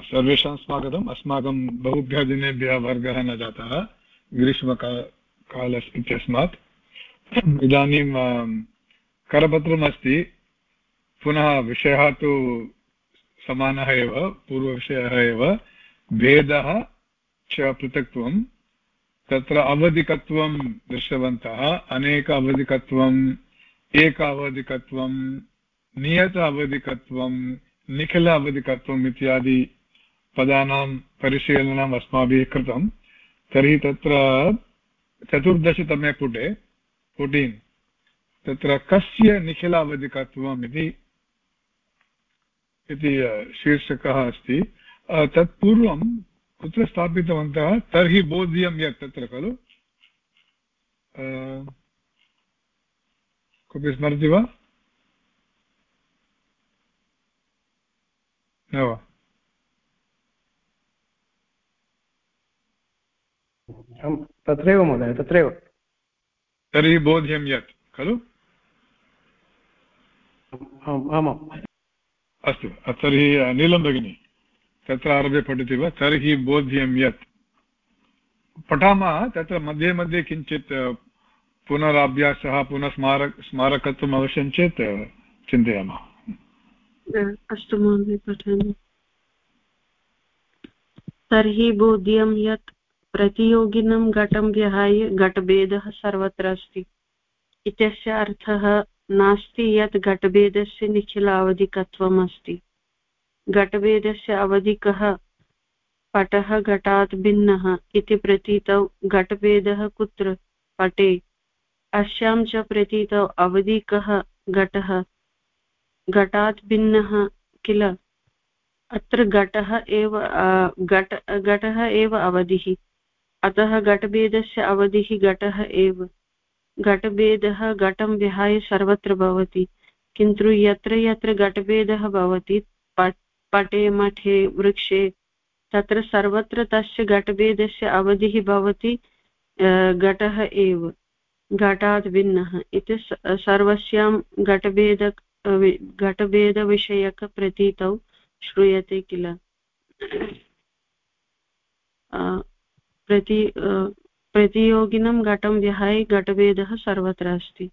सर्वेषां स्वागतम्। अस्माकं बहुभ्यः दिनेभ्यः वर्गः न जातः। ग्रीष्मकाल इत्यस्मात्। इदानीं करपत्रमस्ति। पुनः विषयः तु समानः एव, पूर्वविषयः एव। भेदः च पृथक्त्वं तत्र अवधिकत्वं दृष्टवन्तः। अनेक अवधिकत्वम्, एक अवधिकत्वं नियत अवधिकत्वं निखिल अवधिकत्वम् इत्यादि पदानां परिशीलनम् अस्माभिः कृतं। तर्हि तत्र चतुर्दशतमे पुटे फोर्टीन् तत्र कस्य निखिल अवधिकत्वम् इति इति शीर्षकः अस्ति। तत्पूर्वं कुत्र स्थापितवन्तः? तर्हि बोध्यं यत् तत्र खलु? कोऽपि स्मरति वा? न वा? तत्रैव महोदय तत्रैव। तर्हि बोध्यं यत् खलु? आमाम् अस्तु तर्हि नीलं भगिनी तत्र आरभ्य पठति वा तर्हि बोध्यं यत्। पठामः तत्र मध्ये मध्ये किञ्चित् पुनरभ्यासः पुनः स्मारक स्मारकत्वम् अवश्यं चेत् चिन्तयामः। अस्तु महोदय पठामि। तर्हि बोध्यं यत् प्रतियोगिनं घटं विहाय घटभेदः सर्वत्र अस्ति इत्यस्य अर्थः नास्ति यत् घटभेदस्य निखिलावधिकत्वम् अस्ति घटभेदस्य अवधिकः पटः घटात् भिन्नः इति प्रतीतौ घटभेदः कुत्र? पटे। अस्यां च प्रतीतौ अवधिकः घटः घटात् भिन्नः किल? अत्र घटः एव घट, घटः एव अवधिः। अतः घटभेदस्य अवधिः घटः एव। घटभेदः घटं विहाय सर्वत्र भवति। किन्तु यत्र यत्र घटभेदः भवति, पटे मठे, वृक्षे, तत्र सर्वत्र तस्य घटभेदस्य अवधिः भवति घटः एव। घटात् भिन्नः। इति सर्वस्यां घटभेद घटभेदविषयकप्रतीतौ श्रूयते किल। प्रति प्रतियोगिनं घटं विहाय घटभेदः सर्वत्र अस्ति।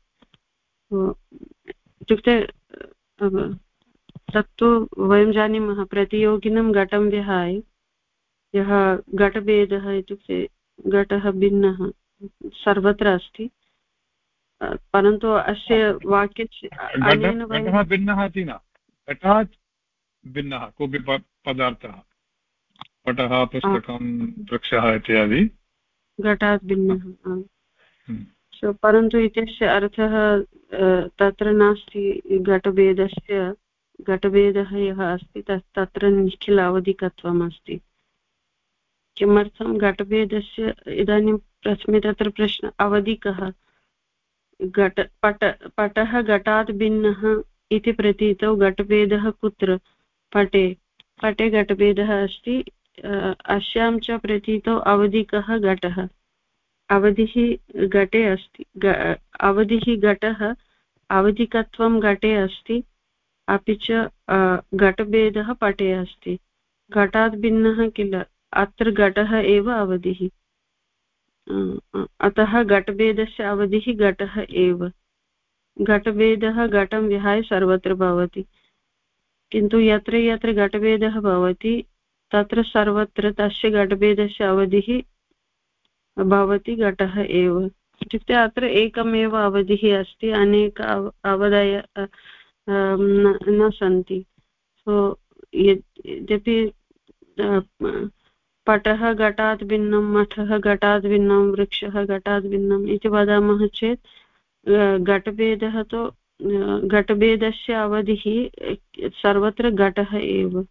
इत्युक्ते तत्तु वयं जानीमः प्रतियोगिनं घटं विहाय यः घटभेदः इत्युक्ते घटः भिन्नः सर्वत्र अस्ति। परन्तु अस्य वाक्यस्य अनेन भिन्नः इति न। घटात् भिन्नः कोऽपि पदार्थः। पटः पुस्तकं वृक्षः इत्यादि। घटात् भिन्नः। परन्तु इत्यस्य अर्थः तत्र नास्ति घटभेदस्य घटभेदः यः अस्ति तत् तत्र निखिल अवधिकत्वम् अस्ति। किमर्थं घटभेदस्य इदानीं प्रथमे तत्र प्रश्न अवधिकः घट पट पटः घटात् भिन्नः इति प्रतीतौ घटभेदः कुत्र? पटे पटे घटभेदः अस्ति अस्यां च प्रतीतौ अवधिकः घटः। अवधिः घटे अस्ति अवधिः घटः, अवधिकत्वं घटे अस्ति, अपि च घटभेदः पटे अस्ति। घटात् भिन्नः किल? अत्र घटः एव अवधिः। अतः घटभेदस्य अवधिः घटः एव। घटभेदः घटं विहाय सर्वत्र भवति। किन्तु यत्र यत्र घटभेदः भवति तत्र सर्वत्र तस्य घटभेदस्य अवधिः भवति घटः एव। इत्युक्ते अत्र एकमेव अवधिः अस्ति, अनेक अवधय न सन्ति। सो यद्यपि पटः घटात् भिन्नं, मठः घटात् भिन्नं, वृक्षः घटात् भिन्नम् इति वदामः चेत् घटभेदः तु घटभेदस्य अवधिः, सर्वत्र घटः एव।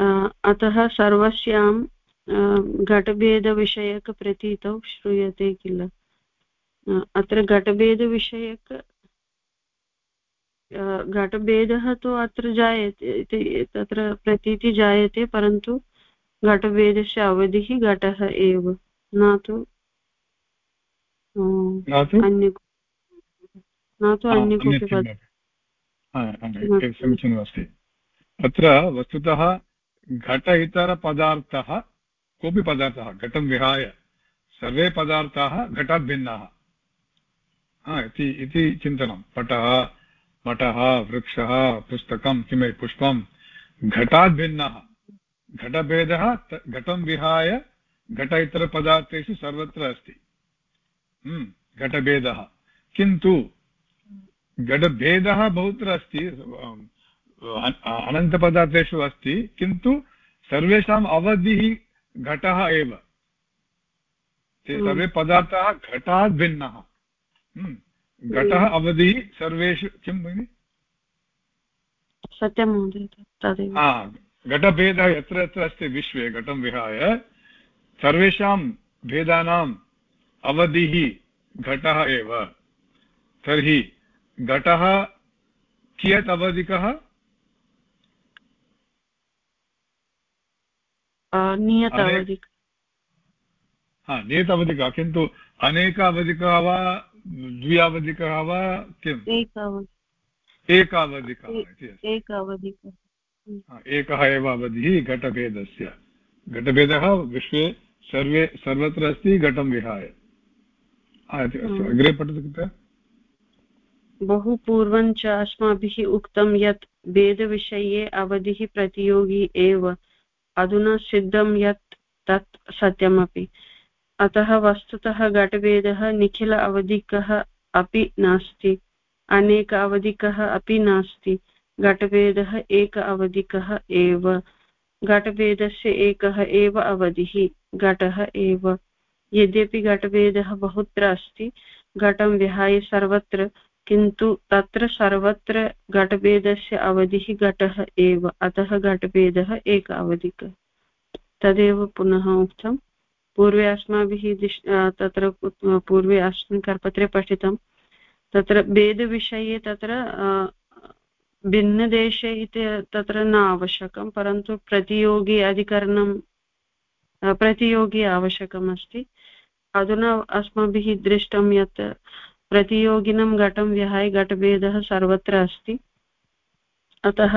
अतः सर्वस्यां घटभेदविषयकप्रतीतौ श्रूयते किल? अत्र घटभेदविषयक घटभेदः तु अत्र जायते तत्र प्रतीति जायते परन्तु घटभेदस्य अवधिः घटः एव। न तु अन्य न तु अन्य कोऽपि समीचीनमस्ति। अत्र वस्तुतः घट इतरपदार्थः कोऽपि पदार्थः घटं विहाय सर्वे पदार्थाः घटात् भिन्नाः इति चिन्तनं। पटः मठः वृक्षः पुस्तकं किमपि पुष्पं घटात् भिन्नः घटभेदः घटं विहाय घट इतरपदार्थेषु सर्वत्र अस्ति। हम्म, घटभेदः। किन्तु घटभेदः बहुत्र अस्ति अनन्तपदार्थेषु अस्ति किन्तु सर्वेषाम् अवधिः घटः एव। ते हम्म। सर्वे पदार्थाः घटात् भिन्नः। हम्म, घटः अवधिः सर्वेषु किं भगिनि? सत्यं घटभेदः यत्र यत्र अस्ति विश्वे घटं विहाय सर्वेषां भेदानाम् अवधिः घटः एव। तर्हि घटः कियत् अवधिकः? नियत अवधिकः किन्तु अनेक अवधिकः वा द्व्यावधिकः वा किम् एकावधिकः एकावधिकः एकः एव अवधिः घटभेदस्य घटभेदः विश्वे सर्वे सर्वत्र अस्ति घटं विहाय अग्रे पठतु कृपया बहु पूर्वं च अस्माभिः उक्तं यत् वेदविषये अवधिः प्रतियोगी एव अधुना सिद्धं यत् तत् सत्यमपि। अतः वस्तुतः घटभेदः, निखिल अवधिकः अपि नास्ति। अनेक अवधिकः अपि नास्ति। घटभेदः एक अवधिकः एव। घटभेदस्य एकः एव अवधिः, घटः एव। यद्यपि घटभेदः बहुत्र अस्ति, घटं विहाय सर्वत्र किन्तु तत्र सर्वत्र घटभेदस्य अवधिः घटः एव, अतः घटभेदः एक अवधिकः तदेव पुनः उक्तं। पूर्वे अस्माभिः तत्र पूर्वे अस्मिन् करपत्रे पठितं। तत्र भेदविषये तत्र भिन्नदेशे इति तत्र न आवश्यकं परन्तु प्रतियोगी अधिकरणं प्रतियोगी आवश्यकम् अस्ति अधुना अस्माभिः दृष्टं यत् प्रतियोगिनं घटं विहाय घटभेदः सर्वत्र अस्ति। अतः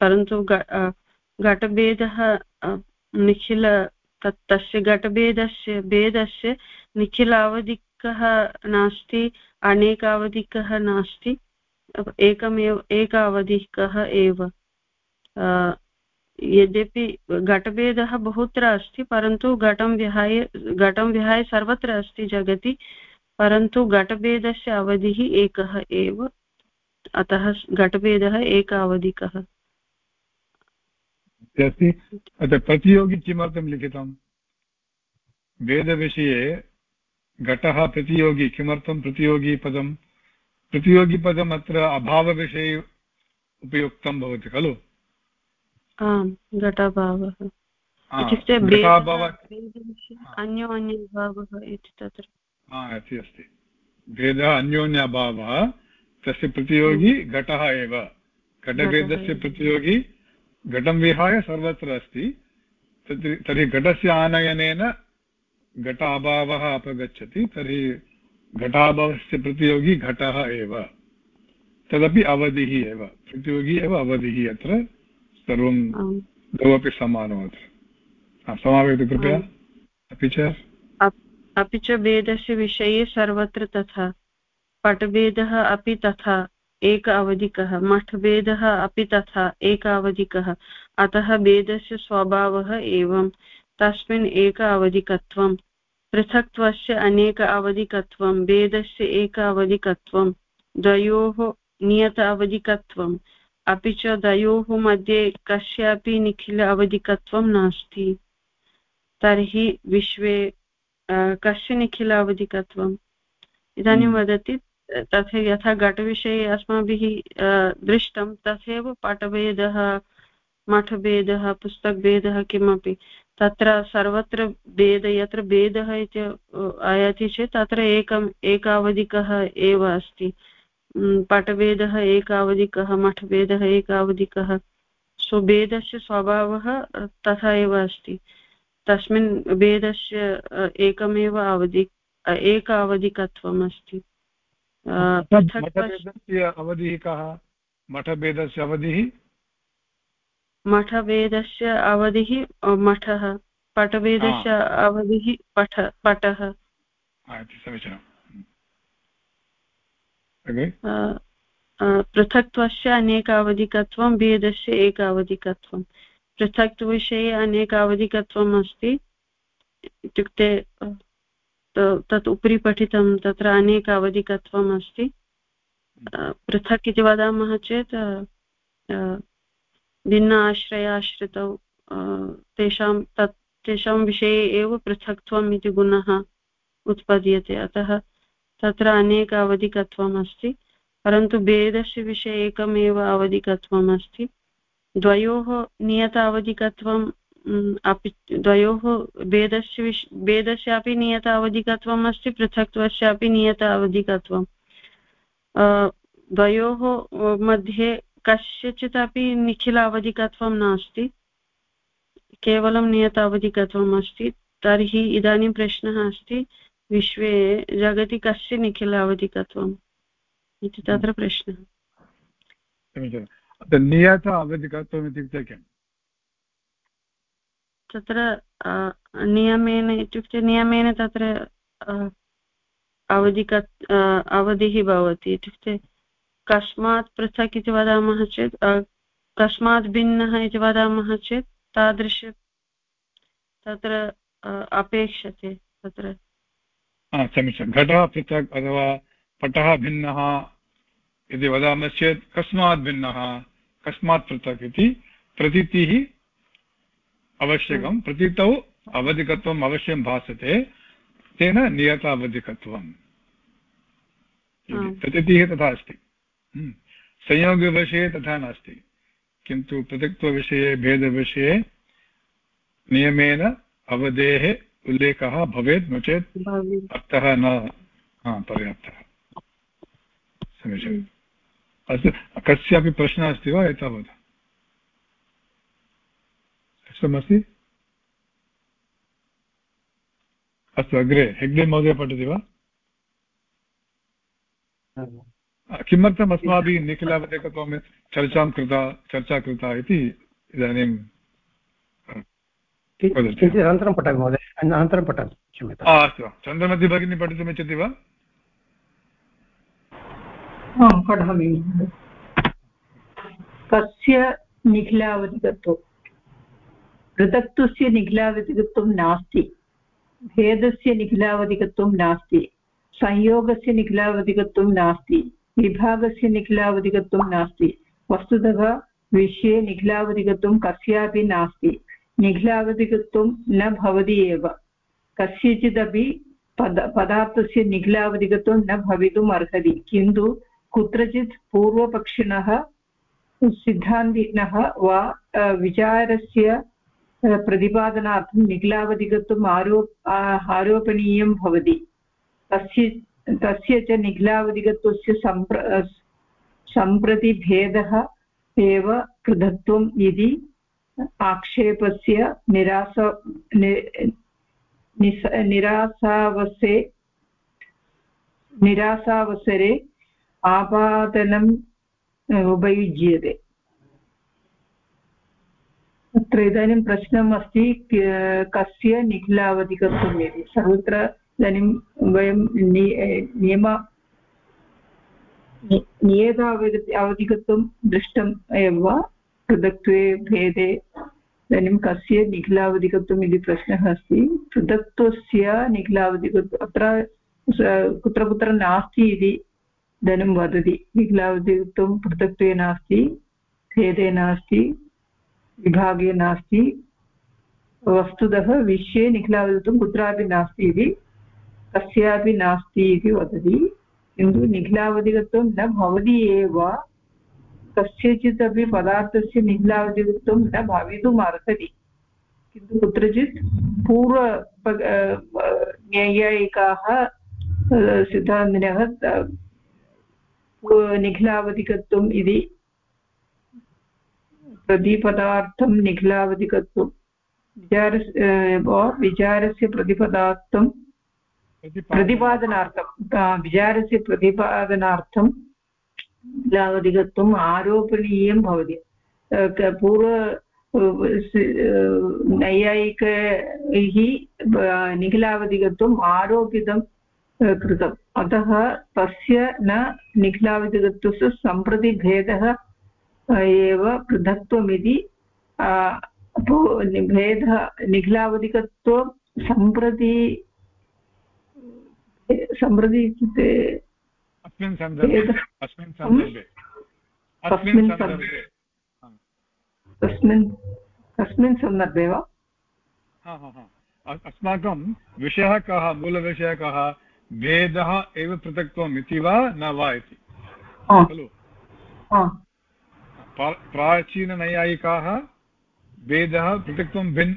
परन्तु घटभेदः निखिल, तत्, तस्य घटभेदस्य, भेदस्य निखिलावधिकः नास्ति, अनेकावधिकः नास्ति, एकमेव एक अवधिकः एव यद्यपि घटभेदः बहुत्र अस्ति, परन्तु घटं विहाय घटं विहाय सर्वत्र अस्ति जगति। परन्तु घटभेदस्य अवधिः एकः एव अतः घटभेदः एक अवधिकः अस्ति प्रतियोगि किमर्थं लिखितं? वेदविषये घटः प्रतियोगी किमर्थं प्रतियोगी पदं? प्रतियोगिपदम् अत्र अभावविषये उपयुक्तं भवति खलु? आम् घटाभावः। इत्युक्ते अन्यो अन्यभावः इति तत्र। इति अस्ति भेदः अन्योन्यभावः तस्य प्रतियोगी घटः एव घटभेदस्य प्रतियोगी घटं विहाय सर्वत्र अस्ति तर्हि घटस्य आनयनेन घट अभावः अपगच्छति तर्हि घटाभावस्य प्रतियोगी घटः एव तदपि अवधिः एव प्रतियोगी एव अवधिः अत्र सर्वं द्वौ अपि समानम् अत्र समापयतु कृपया अपि च अपि च वेदस्य विषये सर्वत्र तथा। पटभेदः अपि तथा, एक अवधिकः। मठभेदः अपि तथा, एक अवधिकः। अतः वेदस्य स्वभावः एवं। तस्मिन् एक अवधिकत्वं पृथक्त्वस्य अनेक अवधिकत्वं वेदस्य एक अवधिकत्वं द्वयोः नियत अवधिकत्वम्। अपि च द्वयोः मध्ये कस्यापि निखिल अवधिकत्वं नास्ति। तर्हि विश्वे कस्य निखिल अवधिकत्वम् इदानीं हम्म। वदति तथा यथा घटविषये अस्माभिः दृष्टं तथैव पटभेदः मठभेदः पुस्तकभेदः किमपि। तत्र सर्वत्र भेद यत्र भेदः इति आयाति चेत् तत्र एकम् एकावधिकः एव अस्ति। पटभेदः एकावधिकः मठभेदः एकावधिकः। सो भेदस्य स्वभावः तथा एव अस्ति। तस्मिन् भेदस्य एकमेव अवधि एक अवधिकत्वम् अस्ति अवधिः कः? मठभेदस्य अवधिः? मठभेदस्य अवधिः मठः पटभेदस्य अवधिः पठ पटः। पृथक्त्वस्य अनेकावधिकत्वं भेदस्य एकावधिकत्वं पृथक्त्वविषये अनेकावधिकत्वम् अस्ति। इत्युक्ते तत् उपरि पठितं तत्र अनेकावधिकत्वम् अस्ति। पृथक् इति वदामः चेत् भिन्न आश्रयाश्रितौ तेषां, तत्, तेषां विषये एव पृथक्त्वम् इति गुणः उत्पद्यते। अतः तत्र अनेक अवधिकत्वम् अस्ति, परन्तु भेदस्य विषये एकमेव अवधिकत्वम् अस्ति। द्वयोः नियत अवधिकत्वम् अपि द्वयोः भेदस्य विश् भेदस्यापि नियत अवधिकत्वम् अस्ति पृथक्त्वस्यापि नियत अवधिकत्वम् द्वयोः मध्ये कस्यचित् अपि निखिल अवधिकत्वं नास्ति केवलं नियत अवधिकत्वम् अस्ति तर्हि इदानीं प्रश्नः अस्ति विश्वे जगति कस्य निखिल अवधिकत्वम् इति तत्र प्रश्नः। नियत अवधिकत्वम् इत्युक्ते किम् तत्र नियमेन इत्युक्ते नियमेन तत्र अवधिक अवधिः भवति। इत्युक्ते कस्मात् पृथक् इति वदामः चेत् कस्मात् भिन्नः इति वदामः चेत् तादृश तत्र अपेक्षते तत्र। समीचीनं। घटः पृथक् अथवा पटः भिन्नः यदि वदामश्चेत् कस्मात् भिन्नः कस्मात् पृथक् इति प्रतीतिः आवश्यकं प्रतीतौ अवधिकत्वम् अवश्यं भासते तेन नियत अवधिकत्वम् प्रतीतिः तथा अस्ति। संयोगविषये तथा नास्ति। किन्तु पृथक्त्वविषये भेदविषये नियमेन अवधेः उल्लेखः भवेत् नो चेत् अर्थः न पर्याप्तः। समीचीनम्। अस्तु कस्यापि प्रश्नः अस्ति वा एतावत्? स्पष्टमस्ति अस्तु अग्रे हेग्डे महोदय पठति वा? किमर्थम् अस्माभिः निखिलावदेकत्वं चर्चां कृता चर्चा कृता इति इदानीं अनन्तरं पठामि महोदय। अनन्तरं पठामि क्षम्यताम्। अस्तु। चन्द्रमति भगिनी पठितुमिच्छति वा? पठामि कस्य निखिलावधिकत्वं। पृथक्त्वस्य निखिलावधिकत्वं नास्ति। भेदस्य निखिलावधिकत्वं नास्ति। संयोगस्य निखिलावधिकत्वं नास्ति। विभागस्य निखिलावधिकत्वं नास्ति। वस्तुतः विषये निखिलावधिकत्वं कस्यापि नास्ति। निखिलावधिकत्वं न भवति एव। कस्यचिदपि पद, पदार्थस्य निखिलावधिकत्वं न भवितुम् अर्हति किन्तु कुत्रचित् पूर्वपक्षिणः, सिद्धान्तिनः वा विचारस्य प्रतिपादनार्थं निखिलावधिकत्वम् आरोप आरोपणीयं भवति। तस्य तस्य च निखिलावधिकत्वस्य सम्प्र सम्प्रति भेदः एव पृथक्त्वम् इति आक्षेपस्य निरास निरासावसे, निरासावसरे आपादनम् उपयुज्यते अत्र इदानीं प्रश्नम् अस्ति कस्य निखिलावधिकत्वम् इति सर्वत्र इदानीं वयं नियम नियत अवधिकत्वं दृष्टम् एव पृथक्त्वे भेदे इदानीं कस्य निखिलावधिकत्वम् इति प्रश्नः अस्ति पृथक्त्वस्य निखिलावधिकत्वम् अत्र कुत्र कुत्र नास्ति इति धनं वदति। निखिलावधित्वं पृथक्त्वे नास्ति, भेदे नास्ति, विभागे नास्ति। वस्तुतः विश्वे निखिलावधित्वं कुत्रापि नास्ति इति, कस्यापि नास्ति इति वदति। किन्तु निखिलावधिकत्वं न भवति एव, कस्यचित् अपि पदार्थस्य निखिलावधिकत्वं न भवितुम् अर्हति। किन्तु कुत्रचित् पूर्व नैयायिकाः सिद्धान्तिनः निखिलावधिकत्वम् इति प्रतिपदार्थं निखिलावधिकत्वं। विचार विचारस्य प्रतिपदार्थं प्रतिपादनार्थं विचारस्य प्रतिपादनार्थं निखिलावधिकत्वम् आरोपणीयं भवति। पूर्व नैयायिकैः निखिलावधिकत्वम् आरोपितं कृतम्। अतः तस्य न निखिलावधिकत्वस्य सम्प्रति भेदः एव पृथक्त्वमिति भेदः निखिलावधिकत्वं सम्प्रति सम्प्रति इत्युक्ते अस्मिन् सन्दर्भे अस्मिन् सन्दर्भे। अस्मिन् सन्दर्भे। वा? अस्माकं विषयः कः मूलविषयः कः? भेदः एव पृथक्त्वम् इति वा न वा इति? खलु? प्राचीननैयायिकाः भेदः पृथक्त्वं भिन्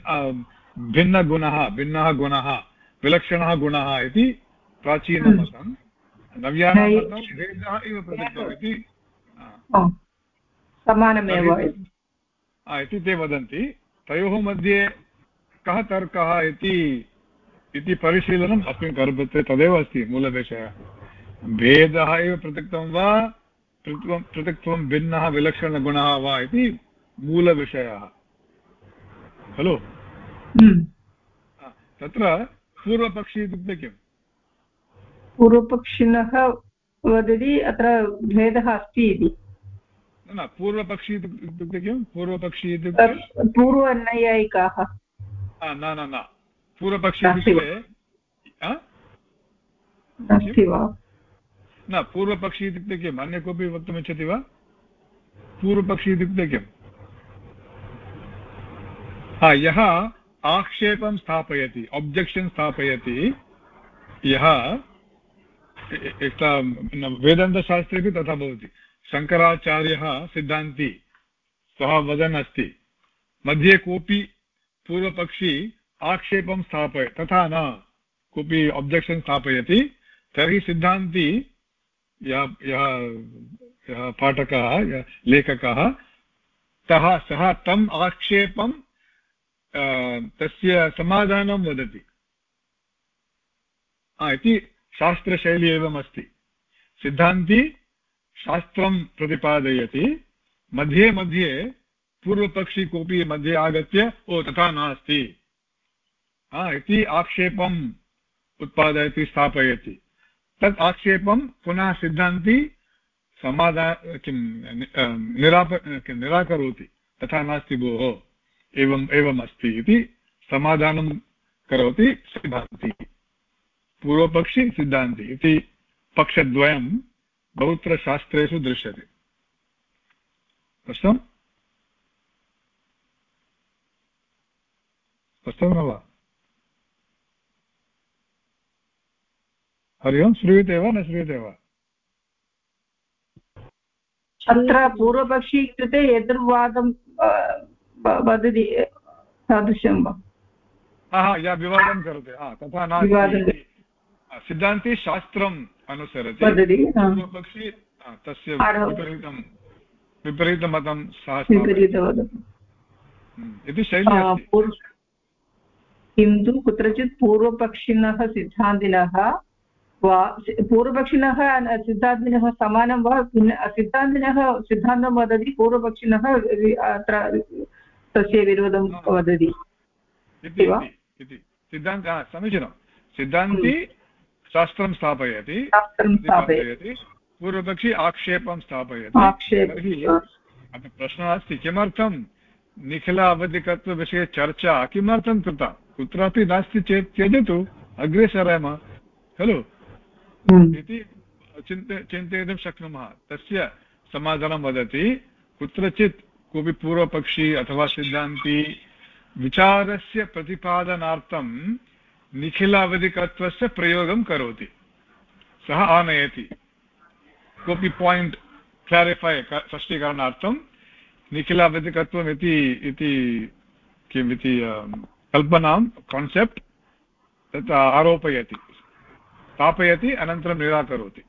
भिन्नगुणः भिन्नः गुणः विलक्षणः गुणः इति प्राचीनमतं नव्यानां भेदः एव पृथक्त्वम् इति। समानमेव इति ते वदन्ति। तयोः मध्ये कः तर्कः इति इति परिशीलनम् अस्मिन् गर्भत्वे तदेव अस्ति मूलविषयः भेदः एव पृथक्त्वं वा पृथक्त्वं पृथक्त्वं भिन्नः विलक्षणगुणः वा इति मूलविषयः। खलु? हम्म। तत्र पूर्वपक्षी इत्युक्ते किम्? पूर्वपक्षिणः वदति अत्र भेदः अस्ति इति। न पूर्वपक्षी इत्युक्ते किं पूर्वपक्षी इत्युक्ते पूर्वनैयायिकाः। न न न। पूर्वपक्षी न पूर्वपक्षी इत्युक्ते किम्? अन्य कोऽपि वक्तुमिच्छति वा? पूर्वपक्षी इत्युक्ते किम्? हा यः आक्षेपं स्थापयति ऑब्जेक्शन् स्थापयति यः वेदान्तशास्त्रेपि तथा भवति। शङ्कराचार्यः सिद्धान्ती सः वदन् अस्ति मध्ये कोऽपि पूर्वपक्षी आक्षेपं स्थापय, तथा न, कोऽपि ऑब्जेक्शन् स्थापयति, तर्हि सिद्धान्ती, यः यः यः पाठकः लेखकः सः सः तम् आक्षेपं तस्य समाधानं वदति। इति शास्त्रशैली एवमस्ति। सिद्धान्ती शास्त्रं प्रतिपादयति, मध्ये मध्ये पूर्वपक्षी कोऽपि मध्ये आगत्य, ओ, तथा नास्ति। इति आक्षेपम् उत्पादयति, स्थापयति। तत् आक्षेपं पुनः सिद्धान्ती समाधा किं निराप निराकरोति। तथा नास्ति भोः। एवम् एवम् अस्ति इति समाधानं करोति सिद्धान्ति। पूर्वपक्षी सिद्धान्ति इति पक्षद्वयं बहुत्र शास्त्रेषु दृश्यते। स्पष्टम् स्पष्टं न वा? हरि ओम् श्रूयते वा न श्रूयते वा अत्र पूर्वपक्षी इत्युक्ते यदुर्वादं वदति तादृशं वा? हा या विवादं करोति। तथा नास्ति सिद्धान्ते शास्त्रम् अनुसरति। पूर्वपक्षी तस्य विपरीतं विपरीतमतं हम्म, इति शैली किन्तु कुत्रचित् पूर्वपक्षिणः सिद्धान्तिनः वा पूर्वपक्षिणः सिद्धान्तिनः समानं वा सिद्धान्तिनः सिद्धान्तं वदति पूर्वपक्षिणः अत्र तस्य विरोधं वदति सिद्धान्त समीचीनं सिद्धान्ति शास्त्रं स्थापयति पूर्वपक्षी आक्षेपं स्थापयति अत्र प्रश्नः अस्ति किमर्थं निखिल अवधिकत्वविषये चर्चा किमर्थं कृता कुत्रापि नास्ति चेत् त्यजतु अग्रे सराम खलु हम्म। इति चिन्त, चिन्तयितुं शक्नुमः। तस्य समाधानं वदति, कुत्रचित् कोऽपि पूर्वपक्षी अथवा सिद्धान्ती विचारस्य प्रतिपादनार्थं निखिल अवधिकत्वस्य प्रयोगं करोति। सः आनयति। कोऽपि पायिण्ट् क्लारिफै स्पष्टीकरणार्थं निखिल अवधिकत्वम् इति इति किम् इति कल्पनां कान्सेप्ट् तत् आरोपयति। स्थापयति अनन्तरं निराकरोति।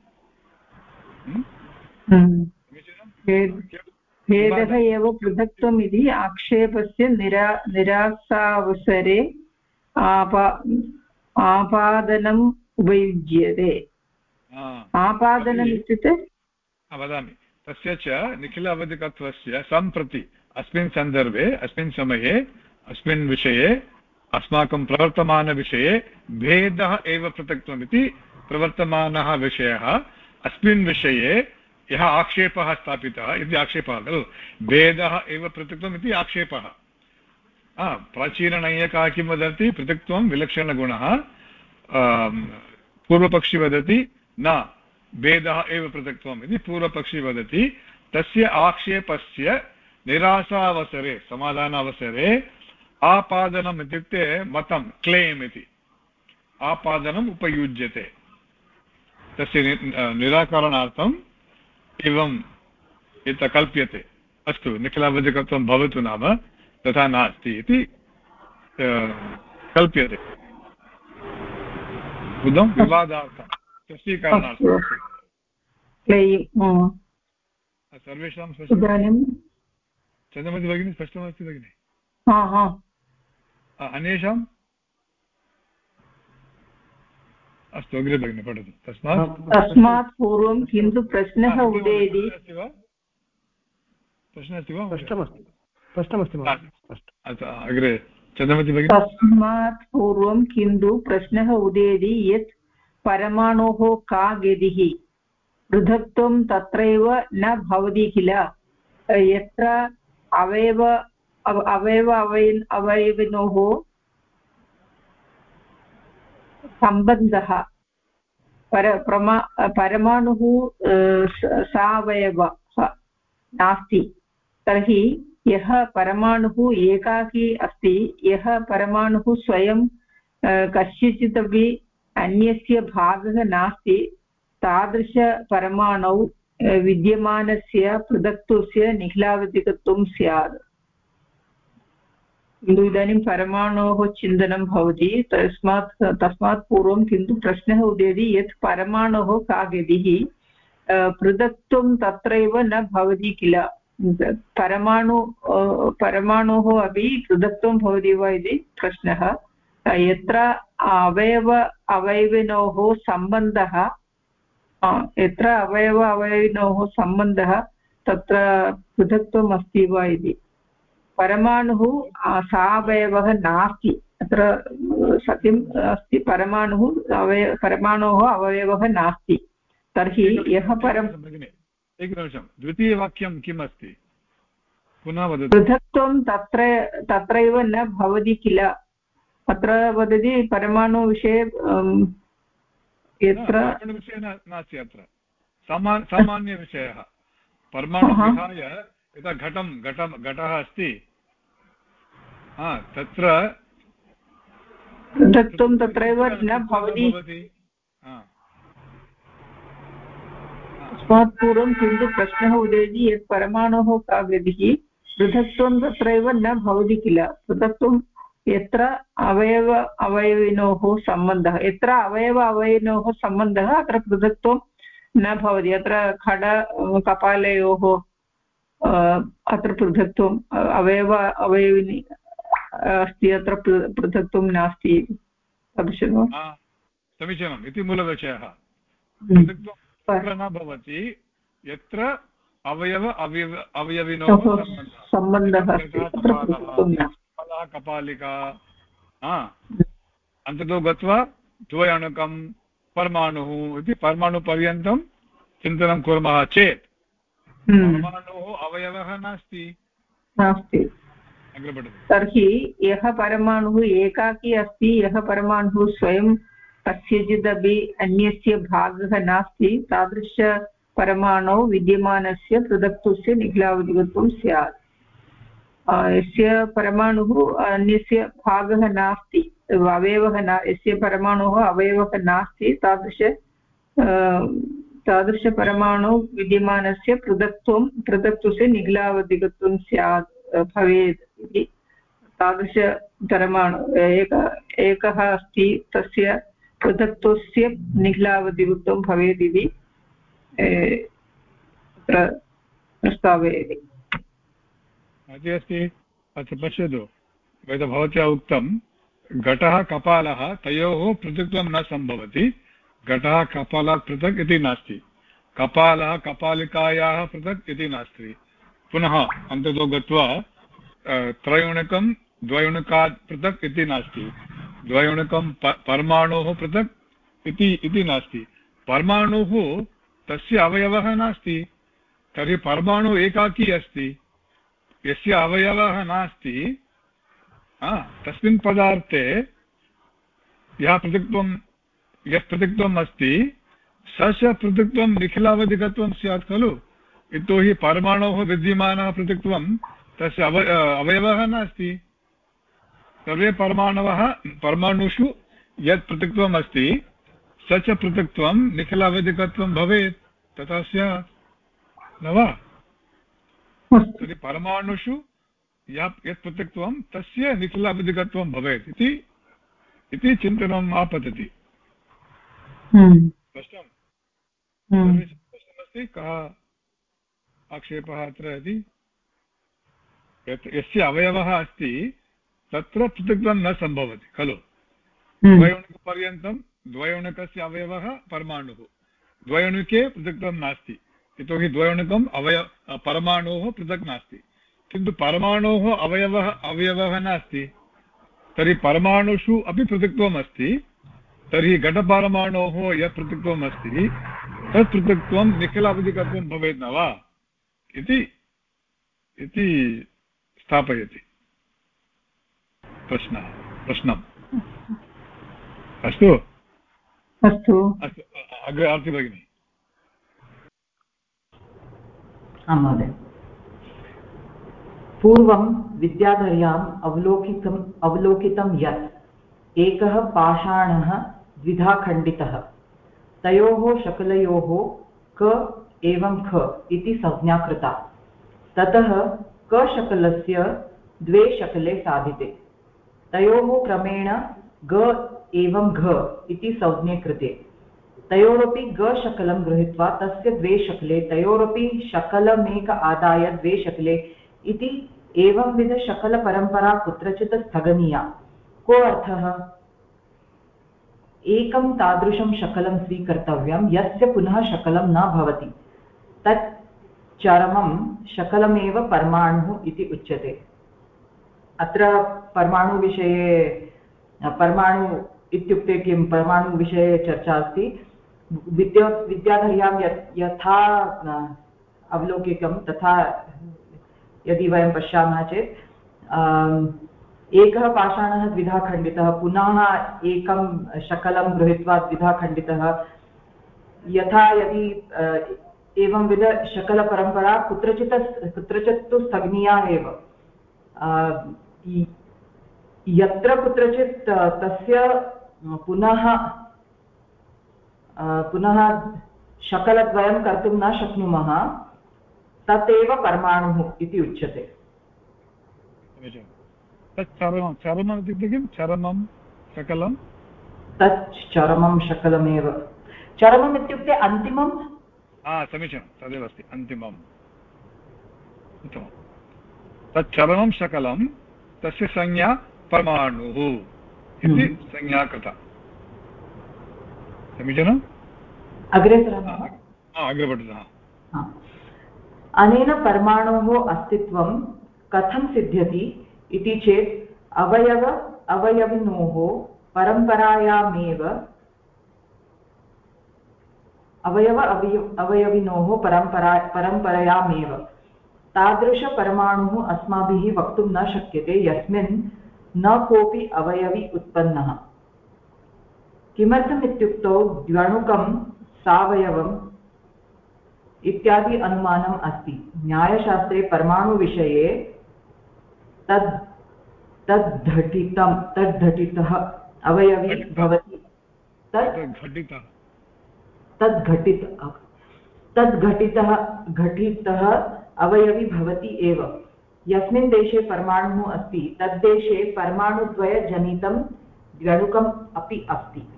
भेदः एव पृथक्त्वम् इति आक्षेपस्य निरा निरासावसरे आपा आपादनम् उपयुज्यते। आपादनम् इत्युक्ते? वदामि। तस्य च निखिल अवधिकत्वस्य सम्प्रति अस्मिन् सन्दर्भे अस्मिन् समये अस्मिन् विषये अस्माकं प्रवर्तमानविषये भेदः एव पृथक्त्वम् इति प्रवर्तमानः विषयः। अस्मिन् विषये यः आक्षेपः स्थापितः, इति आक्षेपः खलु। भेदः एव पृथक्त्वम् इति आक्षेपः प्राचीननैयकः किं वदति? पृथक्त्वं विलक्षणगुणः। पूर्वपक्षी वदति, न, भेदः एव पृथक्त्वम् इति पूर्वपक्षी वदति। तस्य आक्षेपस्य निराशावसरे, समाधानावसरे आपादनम् इत्युक्ते मतं क्लेम् इति। आपादनम् उपयुज्यते। तस्य निराकरणार्थम् एवम् एत कल्प्यते। अस्तु निखिलावधिकत्वं भवतु नाम। तथा नास्ति इति कल्प्यते। बुद्धं विवादार्थं स्पष्टीकरणार्थं। सर्वेषां इदानीं चन्द्रमति भगिनी स्पष्टमस्ति भगिनि? अन्येषाम् अस्तु अग्रे भगिनि पठतु तस्मात् तस्मात् पूर्वं किन्तु प्रश्नः उदेति प्रश्नः अस्ति वा स्पष्टमस्ति स्पष्टमस्ति अग्रे चन्द्रमति भगिनि तस्मात् पूर्वं किन्तु प्रश्नः उदेति यत् परमाणोः का गतिः पृथक्त्वं तत्रैव न भवति किल यत्र अवयव अवयव अवय अवयविनोः सम्बन्धः पर प्रमा परमाणुः सावयव नास्ति तर्हि यः परमाणुः एकाकी अस्ति यः परमाणुः स्वयं कस्यचिदपि अन्यस्य भागः नास्ति तादृशपरमाणौ विद्यमानस्य पृथक्त्वस्य निखिलावधिकत्वं स्यात् किन्तु इदानीं परमाणोः चिन्तनं भवति, तस्मात् तस्मात् पूर्वं किन्तु प्रश्नः उदेति यत् परमाणोः का गतिः पृथक्त्वं तत्रैव न भवति किल? परमाणु परमाणोः अपि पृथक्त्वं भवति वा इति प्रश्नः। यत्र अवयव, अवयविनोः सम्बन्धः यत्र अवयव, अवयविनोः सम्बन्धः तत्र पृथक्त्वम् अस्ति वा इति। परमाणुः सावयवः नास्ति। अत्र सत्यम् अस्ति परमाणुः अवय परमाणोः अवयवः नास्ति। तर्हि यः परम् एकनिमिषं। द्वितीयवाक्यं किम् अस्ति पुनः वदतु। पृथक्त्वं तत्र तत्रैव न भवति किल। अत्र वदति परमाणुविषये यत्र नास्ति अत्र। सामान्यविषयः। परमाणुविहाय यथा घटं घटं घटः अस्ति। तत्र दत्तं तत्रैव न भवति। तस्मात् पूर्वं किन्तु प्रश्नः उदेति यत् परमाणोः का गतिः पृथक्त्वं तत्रैव न भवति किल? पृथक्त्वं यत्र अवयव अवयविनोः सम्बन्धः यत्र अवयव अवयविनोः सम्बन्धः अत्र पृथक्त्वं न भवति। अत्र खड कपालयोः अत्र पृथक्त्वम् अवयव अवयविनि अस्ति अत्र पृथक्त्वं नास्ति तादृशं वा समीचीनम् इति मूलविषयः न भवति यत्र अवयव अवयव अवयविनोः सम्बन्धः कपालिका अन्ततो गत्वा द्वयणुकं परमाणुः इति परमाणुपर्यन्तं चिन्तनं कुर्मः चेत्। परमाणुः अवयवः नास्ति। नास्ति। तर्हि यः परमाणुः एकाकी अस्ति यः परमाणुः स्वयं कस्यचिदपि अन्यस्य भागः नास्ति तादृशपरमाणौ विद्यमानस्य पृथक्त्वस्य निखिलावधिकत्वं स्यात्। यस्य परमाणुः अन्यस्य भागः नास्ति अवयवः न यस्य परमाणुः अवयवः नास्ति तादृश तादृशपरमाणु विद्यमानस्य पृथक्त्वं, पृथक्त्वस्य निग्लावधिकत्वं स्यात् भवेत् इति तादृशपरमाणु, एक, एकः अस्ति, तस्य पृथक्त्वस्य निग्लावधिकत्वं भवेत् इति प्रस्तावयति। कति अस्ति अत्र पश्यतु। भवत्या उक्तं, घटः कपालः तयोः पृथक्त्वं न सम्भवति। घटः कपालात् पृथक् इति नास्ति। कपालः कपालिकायाः पृथक् इति नास्ति। पुनः अन्ततो गत्वा त्रयोणकं द्वयोणकात् पृथक् इति नास्ति। द्वयोणकं परमाणोः पृथक् इति इति नास्ति। परमाणुः तस्य अवयवः नास्ति। तर्हि परमाणु एकाकी अस्ति। यस्य अवयवः नास्ति तस्मिन् पदार्थे यः पृथक्त्वं यत् पृथक्त्वम् अस्ति स च पृथक्त्वं निखिलावधिकत्वं स्यात् खलु। यतोहि परमाणोः विद्यमानः पृथक्त्वं तस्य अव अवयवः नास्ति। सर्वे परमाणवः परमाणुषु यत् पृथक्त्वम् अस्ति स च पृथक्त्वं निखिलावधिकत्वं भवेत् तथा स्यात्। न वा? तर्हि परमाणुषु यत् पृथक्त्वं तस्य निखिलावधिकत्वं भवेत् इति चिन्तनम् आपतति। हम्म। स्पष्टम् हम्म। स्पष्टमस्ति कः आक्षेपः अत्र इति? यस्य अवयवः अस्ति तत्र पृथक्त्वं न सम्भवति खलु? हम्म। द्वयोणुकपर्यन्तं द्वयोणुकस्य अवयवः परमाणुः। द्वयोणुके पृथक्त्वं नास्ति। यतोहि द्वयोणुकम् अवय परमाणोः पृथक् नास्ति। किन्तु परमाणोः अवयवः अवयवः नास्ति। तर्हि परमाणुषु अपि पृथक्त्वम् अस्ति तर्हि घटपरमाणोः यत् पृथक्त्वम् अस्ति। तत् पृथक्त्वं निखिलावधिकत्वं भवेत् न वा? इति इति स्थापयति। प्रश्नः प्रश्नम्। अस्तु? अस्तु। अस्तु अग्रे आर्ति भगिनि। आं महोदय। पूर्वं विद्याधर्याम् अवलोकितम् अवलोकितं यत् एकः पाषाणः द्विधा खण्डितः। तयोः शकलयोः क एवं ख इति संज्ञा कृता। ततः कशकलस्य द्वे शकले साधिते। तयोः क्रमेण ग एवं घ इति संज्ञे कृते। तयोरपि गशकलं गृहीत्वा तस्य द्वे शकले, तयोरपि शकलमेक आदाय द्वे शकले इति एवंविधशकलपरम्परा कुत्रचित् स्थगनीया। को अर्थः? एकं तादृशं शकलं स्वीकर्तव्यं, यस्य पुनः शकलं न भवति। तत् चरमं शकलमेव परमाणुः इति उच्यते। अत्र परमाणुविषये, परमाणु इत्युक्ते किं? परमाणुविषये चर्चा अस्ति। विद्या, विद्याधर्यां यथा अवलोकितं, तथा यदि वयं पश्यामः चेत् एकः पाषाणः द्विधा खण्डितः, पुनः एकं शकलं गृहीत्वा द्विधा खण्डितः। यथा यदि एवंविध शकलपरम्परा, कुत्रचित् कुत्रचित् तु स्थगनीया एव। यत्र कुत्रचित् तस्य पुनः पुनः शकलद्वयं कर्तुं न शक्नुमः, तदेव परमाणुः इति उच्यते। तत् चरमं चरमम् इत्युक्ते किं? चरमं सकलं तत् चरमं शकलमेव। चरमम् इत्युक्ते अन्तिमं? हा समीचीनं। तदेव अस्ति अन्तिमम्। उत्तमं तत् चरमं शकलं तस्य संज्ञा परमाणुः इति हम्म। संज्ञा कृता समीचीनम् अग्रे अग्रे पठतु अनेन परमाणोः अस्तित्वं कथं सिद्ध्यति? इति चेत् अवयव अवयविनोः परम्परायामेव अवयव अवय अवयविनोः परम्परा परम्परयामेव। तादृशपरमाणुः अस्माभिः वक्तुं न शक्यते, यस्मिन् न कोऽपि अवयवी उत्पन्नः। किमर्थम् इत्युक्तौ द्व्यणुकं सावयवम् इत्यादि अनुमानम् अस्ति। न्यायशास्त्रे परमाणुविषये तद् तद्धटितं तद्धटितः अवयवी भवति। तद्घटित तद्घटितः घटितः अवयवी भवति एव। यस्मिन् देशे परमाणुः अस्ति तद्देशे परमाणुद्वयजनितं द्व्यणुकम् अपि अस्ति।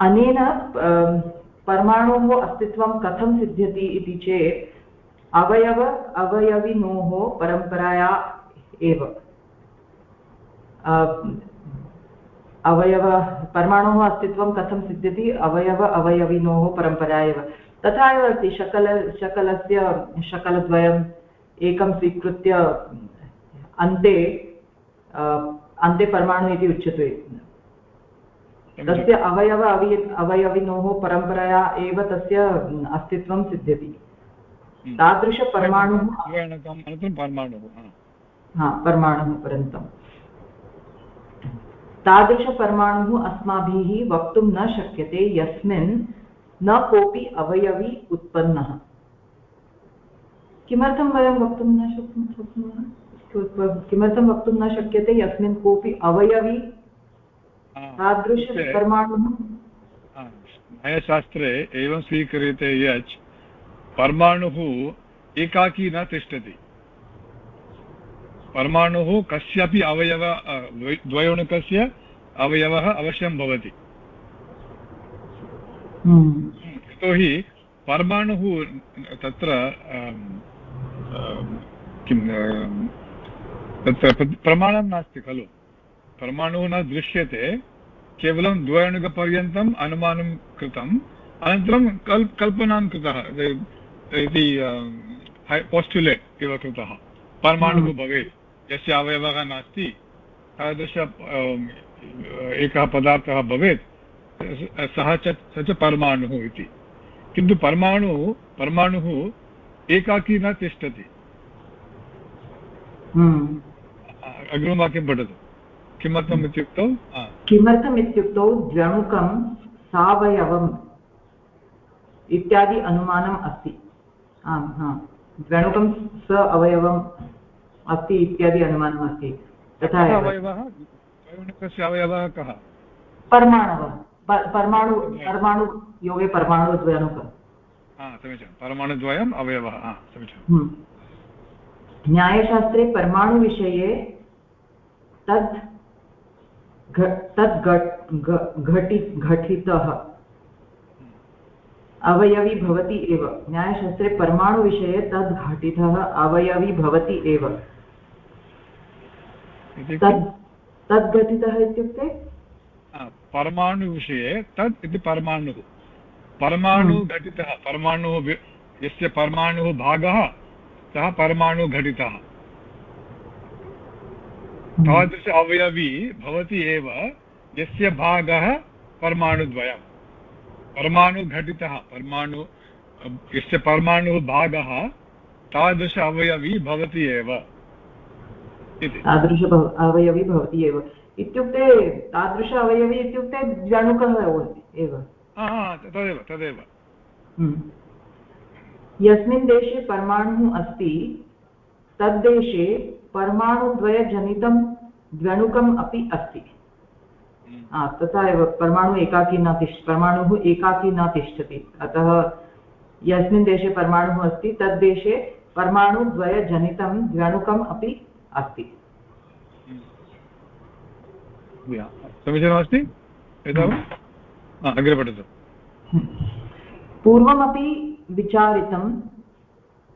अनेन परमाणोः अस्तित्वं कथं सिद्ध्यति इति चेत् अवयव, अवयविनोः परम्पराया एव। अवयव परमाणोः अस्तित्वं कथं सिद्ध्यति? अवयव, अवयविनोः परम्परा एव। तथा एव अस्ति, शकल, शकलस्य, शकलद्वयम् एकं स्वीकृत्य अन्ते अन्ते परमाणु इति उच्यते। तस्य अवयव अवि अवयविनोः परम्परया एव तस्य अस्तित्वं सिद्ध्यति। तादृशपरमाणुः अनन्तरं परमाणुः हा परमाणुः पर्यन्तं तादृशपरमाणुः अस्माभिः वक्तुं न शक्यते यस्मिन् न कोऽपि अवयवी उत्पन्नः किमर्थं वयं वक्तुं न शक्नुमः किमर्थं वक्तुं न शक्यते यस्मिन् कोऽपि अवयवी तादृशपरमाणुः न्यायशास्त्रे एवं स्वीक्रियते यत् परमाणुः एकाकी न तिष्ठति। परमाणुः कस्यापि अवयव द्वयोणुकस्य अवयवः अवश्यं भवति। हम्म। यतोहि परमाणुः तत्र किं तत्र प्रमाणं नास्ति खलु। परमाणुः न दृश्यते केवलं द्वयोणुकपर्यन्तम् अनुमानं कृतम्। अनन्तरं कल् कल्पनां कृतः। इति पोस्टुलेट् इव कृतः परमाणुः। भवेत्। यस्य अवयवः नास्ति तादृश एकः पदार्थः भवेत् सः च स च परमाणुः इति। किन्तु परमाणुः परमाणुः एकाकी न तिष्ठति। हम्म। अग्रिमवाक्यं पठतु। किमर्थम् इत्युक्तौ? किमर्थम् इत्युक्तौ? द्व्यणुकं सावयवम् इत्यादि अनुमानम् अस्ति। आम् हा. द्व्यणुकं स अवयवम् अस्ति इत्यादि अनुमानम् अस्ति तथा अवयवः? कः? परमाणवः। परमाणु परमाणुयोगे परमाणुद्वयनुकम् समीचीनं। परमाणुद्वयम् अवयवः। समीचीनं। हम्म। न्यायशास्त्रे परमाणुविषये तद् तद् घटि घटितः। अवयवी भवति एव। न्यायशास्त्रे परमाणुविषये तद् घटितः अवयवी भवति एव। तद् तद् घटितः इत्युक्ते? परमाणुविषये तत् इति परमाणुः। परमाणु हम्म। घटितः परमाणुः यस्य परमाणुः भागः सः परमाणुघटितः हम्म। तादृश अवयवी भवति एव यस्य भागः परमाणुद्वयम्। परमाणुघटितः परमाणु यस्य परमाणुः भागः तादृश अवयवी भवति एव। तादृश अवयवी भवति एव। इत्युक्ते तादृश अवयवी इत्युक्ते जणुकः एव। तदेव तदेव। हम्म। यस्मिन् देशे परमाणुः अस्ति तद्देशे परमाणुद्वयजनितं द्व्यणुकम् अपि अस्ति। तथा एव परमाणु एकाकी न तिष्ठ परमाणुः एकाकी न तिष्ठति। अतः यस्मिन् देशे परमाणुः अस्ति तद्देशे परमाणुद्वयजनितं द्व्यणुकम् अपि अस्ति। समीचीनमस्ति एतावत्? अग्रे पठतु। पूर्वमपि विचारितं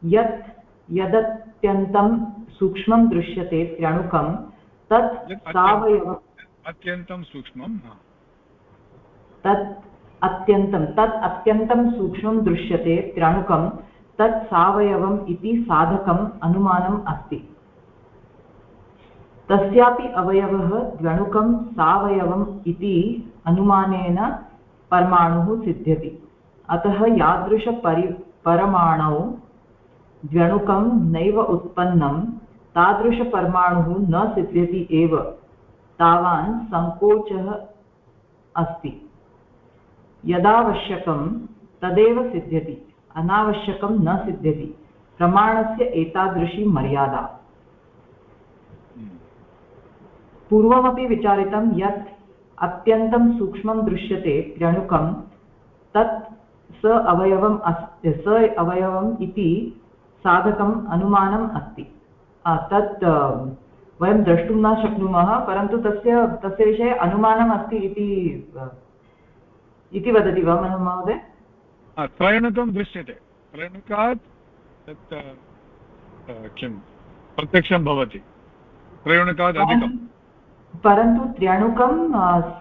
यत् यदत्यन्तं सूक्ष्मं दृश्यते त्र्यणुकं तत् सावयव अत्यन्तं सूक्ष्मं तत् अत्यन्तं तत् अत्यन्तं सूक्ष्मं दृश्यते त्र्यणुकं, तत् सावयवम् इति साधकम् अनुमानम् अस्ति। तस्यापि अवयवः द्व्यणुकं सावयवम् इति अनुमानेन परमाणुः सिद्ध्यति। अतः यादृशपरि, परमाणौ द्व्यणुकं नैव उत्पन्नं, तादृशपरमाणुः न सिद्ध्यति एव। तावान् सङ्कोचः अस्ति। यदावश्यकं तदेव सिद्ध्यति, अनावश्यकं न सिद्ध्यति। प्रमाणस्य एतादृशी मर्यादा। पूर्वमपि विचारितं यत् अत्यन्तं सूक्ष्मं दृश्यते त्र्यणुकं तत् स अवयवम् अस्ति स अवयवम् इति साधकम् अनुमानम् अस्ति। तत् वयं द्रष्टुं न शक्नुमः परन्तु तस्य तस्य विषये अनुमानम् अस्ति इति इति वदति वा महोदय? त्रयणुकं दृश्यते। त्रयणुकात् तत् किं प्रत्यक्षं भवति। त्रयणुकात् अधिकम्। परन्तु त्र्यणुकं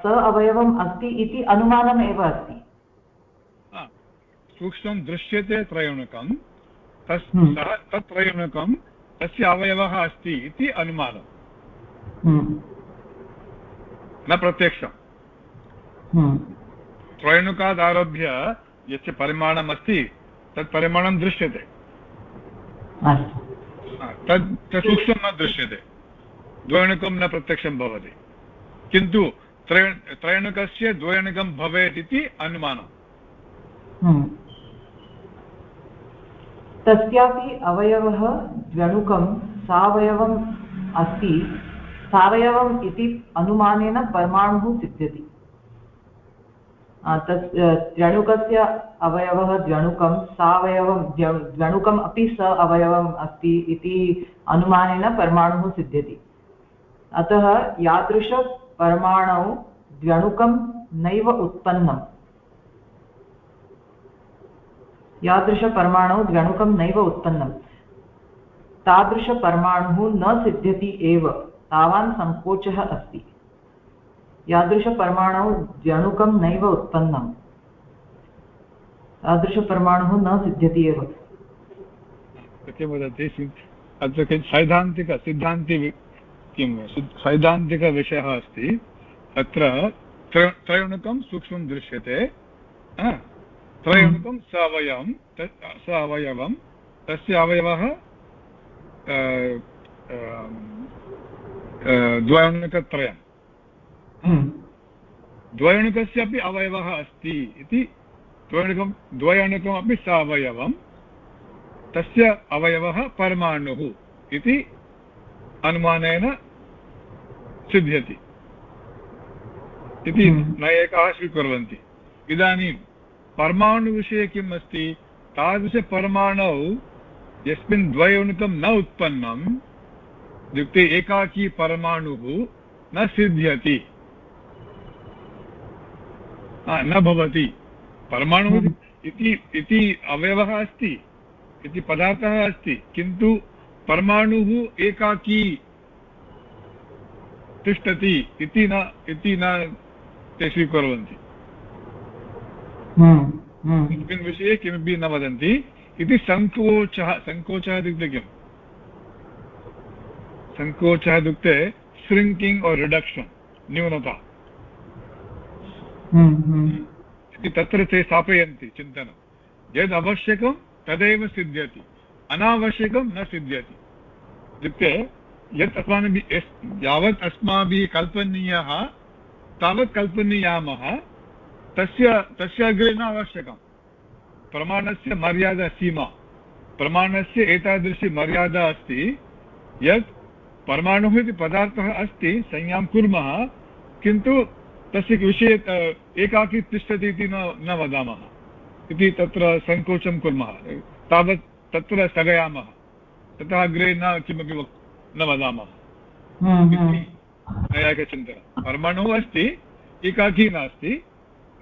स अवयवम् अस्ति इति अनुमानम् एव अस्ति। सूक्ष्मं दृश्यते त्रयोणकं तस् हम्म। सः तत् त्रयोणकं तस्य अवयवः अस्ति इति अनुमानं हम्म, न प्रत्यक्षम्। हम्म, त्रयोणुकादारभ्य यस्य परिमाणम् अस्ति तत् परिमाणं दृश्यते। तद् तत् सूक्ष्मं न दृश्यते। द्वयणुकं न प्रत्यक्षं भवति। किन्तु त्रय त्रयणुकस्य द्वयणुकं भवेत् इति अनुमानम्। हम्म। तस्यापि अवयवः द्व्यणुकं सावयवम् अस्ति। सावयवम् इति अनुमानेन परमाणुः सिद्ध्यति। तस् द्व्यणुकस्य अवयवः द्व्यणुकं, सावयवं द्व्य- द्व्यणुकम् अपि स अवयवम् अस्ति इति अनुमानेन परमाणुः सिद्ध्यति। अतः यादृशपरमाणौ द्व्यणुकं नैव उत्पन्नम्। यादृशपरमाणौ द्व्यणुकं नैव उत्पन्नं तादृशपरमाणुः न सिद्ध्यति एव, तावान् सङ्कोचः अस्ति। यादृशपरमाणौ द्व्यणुकं नैव उत्पन्नं तादृशपरमाणुः न सिद्ध्यति एव। किं वदति अत्र किञ्चित् सैद्धान्तिक सिद्धान्ति किं सैद्धान्तिकविषयः अस्ति। अत्र त्र त्रयोणुकं सूक्ष्मं दृश्यते। हा? त्रयोणुकं स अवयवं तत् तस्य अवयवः द्वयोणुकत्रयं हम्म, द्वयोणुकस्यापि अवयवः अस्ति इति द्वयोणुकं द्वयोणुकमपि स अवयवं तस्य अवयवः परमाणुः इति अनुमानेन सिद्ध्यति। इति हम्म। नायकाः स्वीकुर्वन्ति। इदानीं परमाणुविषये किम् अस्ति? तादृशपरमाणौ यस्मिन् द्वयोणुकं न उत्पन्नम् इत्युक्ते एकाकी परमाणुः न सिद्ध्यति। न भवति। परमाणुः हम्म। इति इति अवयवः अस्ति इति पदार्थः अस्ति किन्तु परमाणुः एकाकी तिष्ठति इति न इति न ते स्वीकुर्वन्ति। अस्मिन् विषये किमपि न वदन्ति इति सङ्कोचः सङ्कोचः इत्युक्ते किम् सङ्कोचः इत्युक्ते श्रिङ्किङ्ग् और् रिडक्षन् न्यूनता इति तत्र ते स्थापयन्ति चिन्तनं यद् आवश्यकं तदेव सिद्ध्यति अनावश्यकं न सिद्ध्यति इत्युक्ते यत् अस्माभिः यावत् अस्माभिः कल्पनीयः तावत् कल्पनीयामः तस्य तस्य अग्रे न आवश्यकं प्रमाणस्य मर्यादा सीमा। प्रमाणस्य एतादृशी मर्यादा अस्ति यत् परमाणुः इति पदार्थः अस्ति संज्ञां कुर्मः किन्तु तस्य विषये एकाकी तिष्ठति इति न न वदामः। इति तत्र सङ्कोचं कुर्मः। तावत् तत्र स्थगयामः। ततः अग्रे न किमपि वक् न वदामः। इति हम्म, परमाणुः अस्ति एकाकी नास्ति।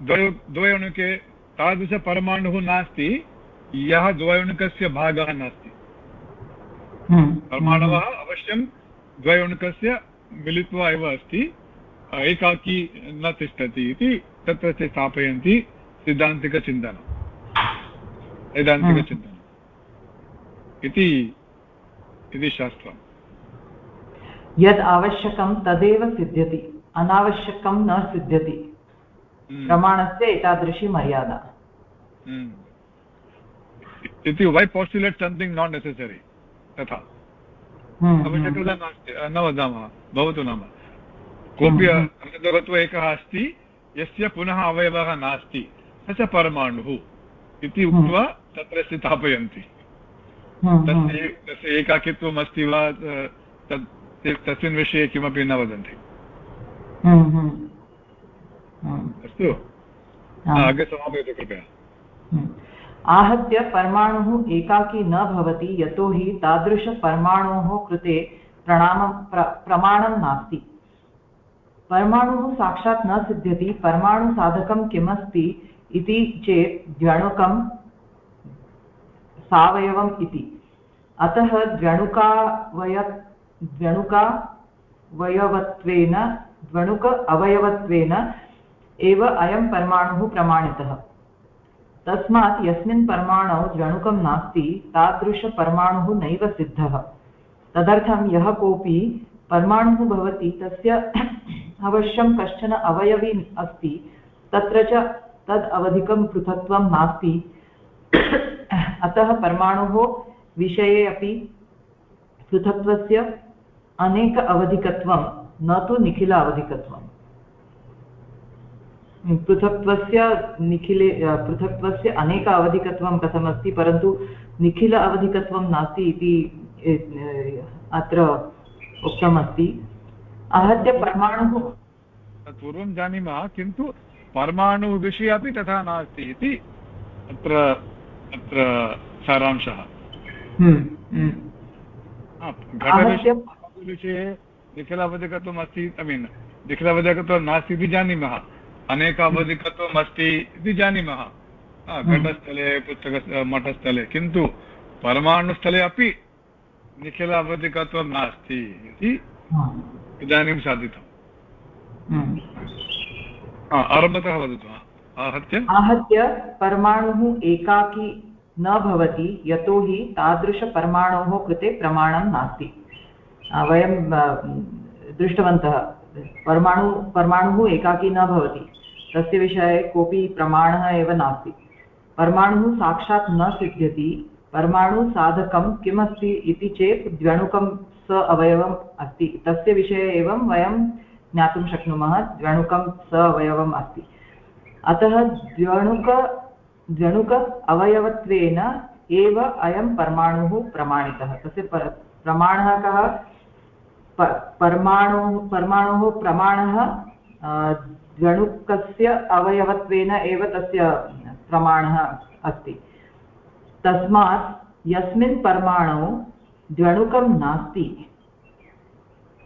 द्वयोणुके तादृशपरमाणुः नास्ति यः द्वयोणुकस्य भागः नास्ति। हम्म, परमाणवः अवश्यं द्वयोणुकस्य मिलित्वा एव अस्ति एकाकी न तिष्ठति इति तत्र ते स्थापयन्ति सिद्धान्तिकचिन्तनं। सैद्धान्तिकचिन्तनम् इति इति शास्त्रम्। यद् आवश्यकं तदेव सिद्ध्यति अनावश्यकं न सिद्ध्यति। प्रमाणस्य एतादृशी मर्यादा हम्म। इति वै पोस्टुलेट् सम्थिङ्ग् नाट् नेसेसरि तथा हम्म, आवश्यकता नास्ति न वदामः भवतु नाम कोऽपि हम्म। एकः अस्ति यस्य पुनः अवयवः नास्ति स च परमाणुः इति उक्त्वा तत्र स्थापयन्ति हम्म, हम्म, तस्य तस्य एकाकित्वम् अस्ति वा तत् तस्मिन् विषये किमपि न वदन्ति हम्म, हम्म, हम्म, अस्तु। अग्रे समापयतु कृपया हम्म। आहत्य परमाणुः एकाकी न भवति यतोहि तादृशपरमाणोः कृते प्रणामं प्र प्रमाणं नास्ति परमाणुः साक्षात् न सिद्ध्यति परमाणुसाधकं किमस्ति इति चेत् द्व्यणुकं सावयवम् इति अतः द्व्यणुकावय द्व्यणुकावयवत्वेन द्व्यणुक अवयवत्वेन एव अयं परमाणुः प्रमाणितः। तस्मात् यस्मिन् परमाणौ जणुकं नास्ति तादृशपरमाणुः नैव सिद्धः। तदर्थं यः कोऽपि परमाणुः भवति, तस्य अवश्यं कश्चन अवयवी अस्ति, तत्र च तद् अवधिकं पृथक्त्वं नास्ति। अतः परमाणोः विषये अपि पृथक्त्वस्य अनेक अवधिकत्वं, न तु निखिल अवधिकत्वम् पृथक्त्वस्य निखिले पृथक्त्वस्य अनेक अवधिकत्वं कथमस्ति परन्तु निखिल अवधिकत्वं नास्ति इति अत्र उक्तमस्ति। आहत्य परमाणुः पूर्वं जानीमः किन्तु परमाणुविषये अपि तथा नास्ति इति अत्र अत्र सारांशः। हम्म, हम्म। घटविषये निखिलावधिकत्वम् अस्ति ऐ मीन् निखिलावधिकत्वं नास्ति इति जानीमः। अनेकावधिकत्वम् अस्ति इति जानीमः। हम्म। घटस्थले पुस्तक मठस्थले। किन्तु परमाणुस्थले अपि निखिल अवधिकत्वं नास्ति इति इदानीं साधितम् आरम्भतः वदतु आहत्य? आहत्य परमाणुः एकाकी न भवति यतोहि तादृशपरमाणोः कृते प्रमाणं नास्ति। वयं दृष्टवन्तः परमाणु परमाणुः एकाकी न भवति। तस्य विषये कोऽपि प्रमाणः एव नास्ति। परमाणुः साक्षात् न सिद्ध्यति। परमाणुसाधकं किमस्ति इति चेत् द्व्यणुकं स अवयवम् अस्ति। तस्य विषये एवं वयं ज्ञातुं शक्नुमः, द्व्यणुकं स अवयवम् अस्ति। अतः द्व्यणुक द्व्यणुक अवयवत्वेन एव अयं परमाणुः प्रमाणितः। तस्य पर, प्रमाणः कः? परमाणुः, परमाणोः प्रमाणः द्व्यणुकस्य अवयवत्वेन एव तस्य प्रमाणः अस्ति। तस्मात् यस्मिन् परमाणौ द्व्यणुकं नास्ति।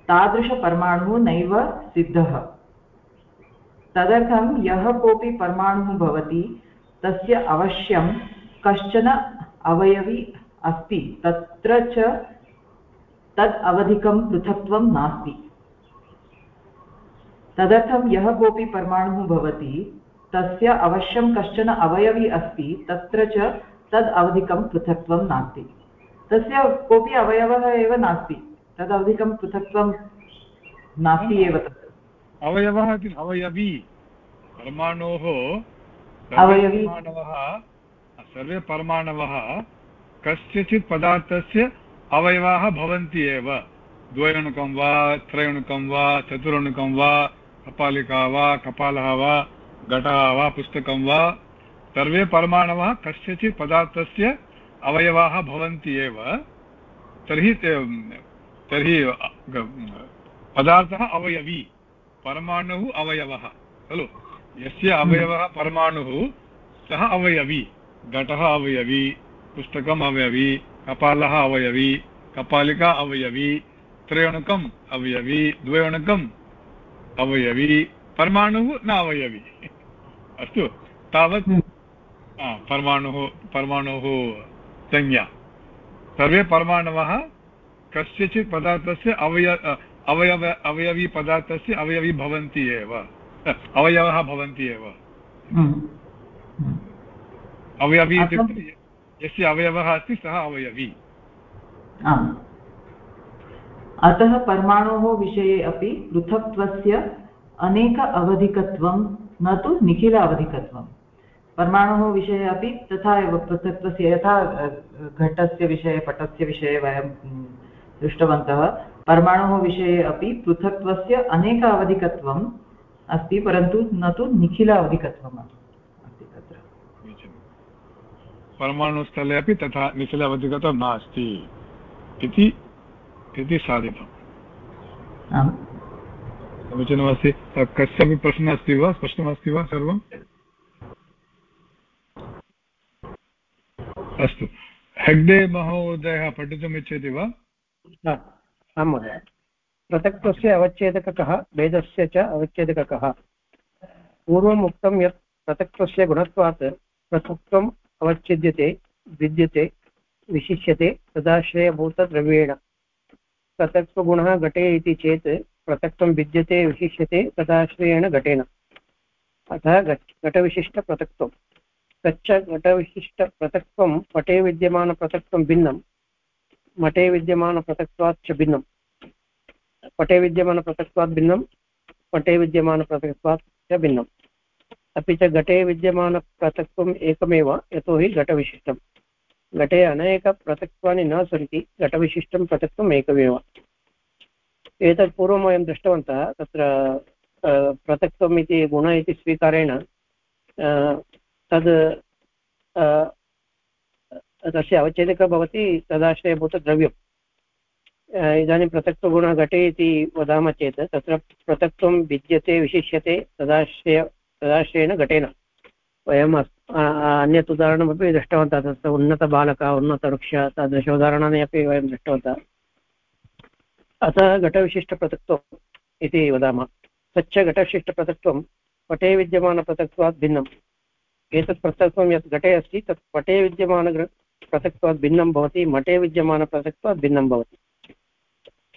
तादृशपरमाणुः नैव सिद्धः। तदर्थं यः कोऽपि परमाणुः भवति, तस्य अवश्यं कश्चन अवयवी अस्ति, तत्र च तद् अवधिकं पृथक्त्वं नास्ति। तदर्थं यः कोऽपि परमाणुः भवति तस्य अवश्यं कश्चन अवयवी अस्ति तत्र च तद् अवधिकं पृथक्त्वं नास्ति। तस्य कोऽपि अवयवः एव नास्ति तद् अवधिकं पृथक्त्वं नास्ति एव तत् अवयवः इति अवयवी परमाणोः अवयवी। सर्वे परमाणवः कस्यचित् पदार्थस्य अवयवाः भवन्ति एव। द्वयणुकं वा त्रयणुकं वा चतुरणुकं वा कपालिका वा, कपालः वा, घटः वा, पुस्तकं वा, सर्वे परमाणवः कस्यचित् पदार्थस्य अवयवाः भवन्ति एव। तर्हि तर्हि पदार्थः अवयवी, परमाणुः अवयवः, खलु? यस्य अवयवः परमाणुः, सः अवयवी, घटः अवयवी, पुस्तकम् अवयवी, कपालः अवयवी, कपालिका अवयवी, त्रयोणुकम् अवयवी, द्वयोणुकम् अवयवी परमाणुः न अवयवी। अस्तु तावत् हम्म। परमाणुः परमाणुः संज्ञा। सर्वे परमाणवः कस्यचित् पदार्थस्य अवय अवयव अवयवीपदार्थस्य अवयवी भवन्ति एव। अवयवः भवन्ति एव। अवयवी इत्युक्ते यस्य अवयवः अस्ति सः अवयवी। अतः परमाणोः विषये अपि पृथक्त्वस्य अनेक अवधिकत्वं, न तु निखिल अवधिकत्वम् परमाणोः विषये अपि तथा एव पृथक्त्वस्य यथा घटस्य विषये, पटस्य विषये वयं दृष्टवन्तः। परमाणोः विषये अपि पृथक्त्वस्य अनेक अवधिकत्वम् अस्ति, परन्तु न तु निखिल अवधिकत्वम् अस्ति। तत्र। परमाणुस्थले अपि तथा निखिल अवधिकत्वं नास्ति इति इति साधितम्। समीचीनमस्ति। कस्यापि प्रश्नः अस्ति वा? स्पष्टमस्ति वा सर्वम्? अस्तु। हेग्डे महोदयः पठितुम् इच्छति वा आं महोदय। पृथक्त्वस्य अवच्छेदकः भेदस्य च अवच्छेदकः पूर्वम् उक्तं यत् पृथक्त्वस्य गुणत्वात् पृथक्त्वम् अवच्छिद्यते भिद्यते विशिष्यते तदाश्रयभूतद्रव्येण। पृथक्त्वगुणः घटे इति चेत् पृथक्त्वं भिद्यते विशिष्यते, तदाश्रयेण घटेन। अतः घटविशिष्टपृथक्त्वं तच्च घटविशिष्टपृथक्त्वं पटे विद्यमानपृथक्त्वं भिन्नं। मठे विद्यमानपृथक्त्वात् च भिन्नं। पटे विद्यमानपृथक्त्वात् भिन्नं पटे विद्यमानपृथक्त्वात् च भिन्नम् अपि च घटे विद्यमानपृथक्त्वम् एकमेव यतोहि घटविशिष्टं घटे अनेकपृथक्त्वानि न सन्ति घटविशिष्टं पृथक्त्वम् एकमेव। एतत् पूर्वं वयं दृष्टवन्तः, तत्र गुण इति स्वीकारेण तद् तस्य अवच्छेदकः भवति तदाश्रयभूतद्रव्यम् इदानीं पृथक्त्वगुणघटे इति वदामः चेत्, तत्र पृथक्त्वं भिद्यते विशिष्यते, तदाश्रय, तदाश्रयेण घटेन। वयम् अन्यत् उदाहरणमपि दृष्टवन्तः, तत्र उन्नतबालकः, उन्नतवृक्ष, तादृश उदाहरणानि अपि वयं दृष्टवन्तः। अतः घटविशिष्टपृथक्त्वम् इति वदामः। तच्च घटविशिष्टपृथक्त्वं पटे विद्यमानपृथक्त्वात् भिन्नम्। एतत् पृथक्त्वं यत् घटे अस्ति, तत् पटे विद्यमान पृथक्त्वात् भिन्नं भवति मठे विद्यमानपृथक्त्वात् भिन्नं भवति।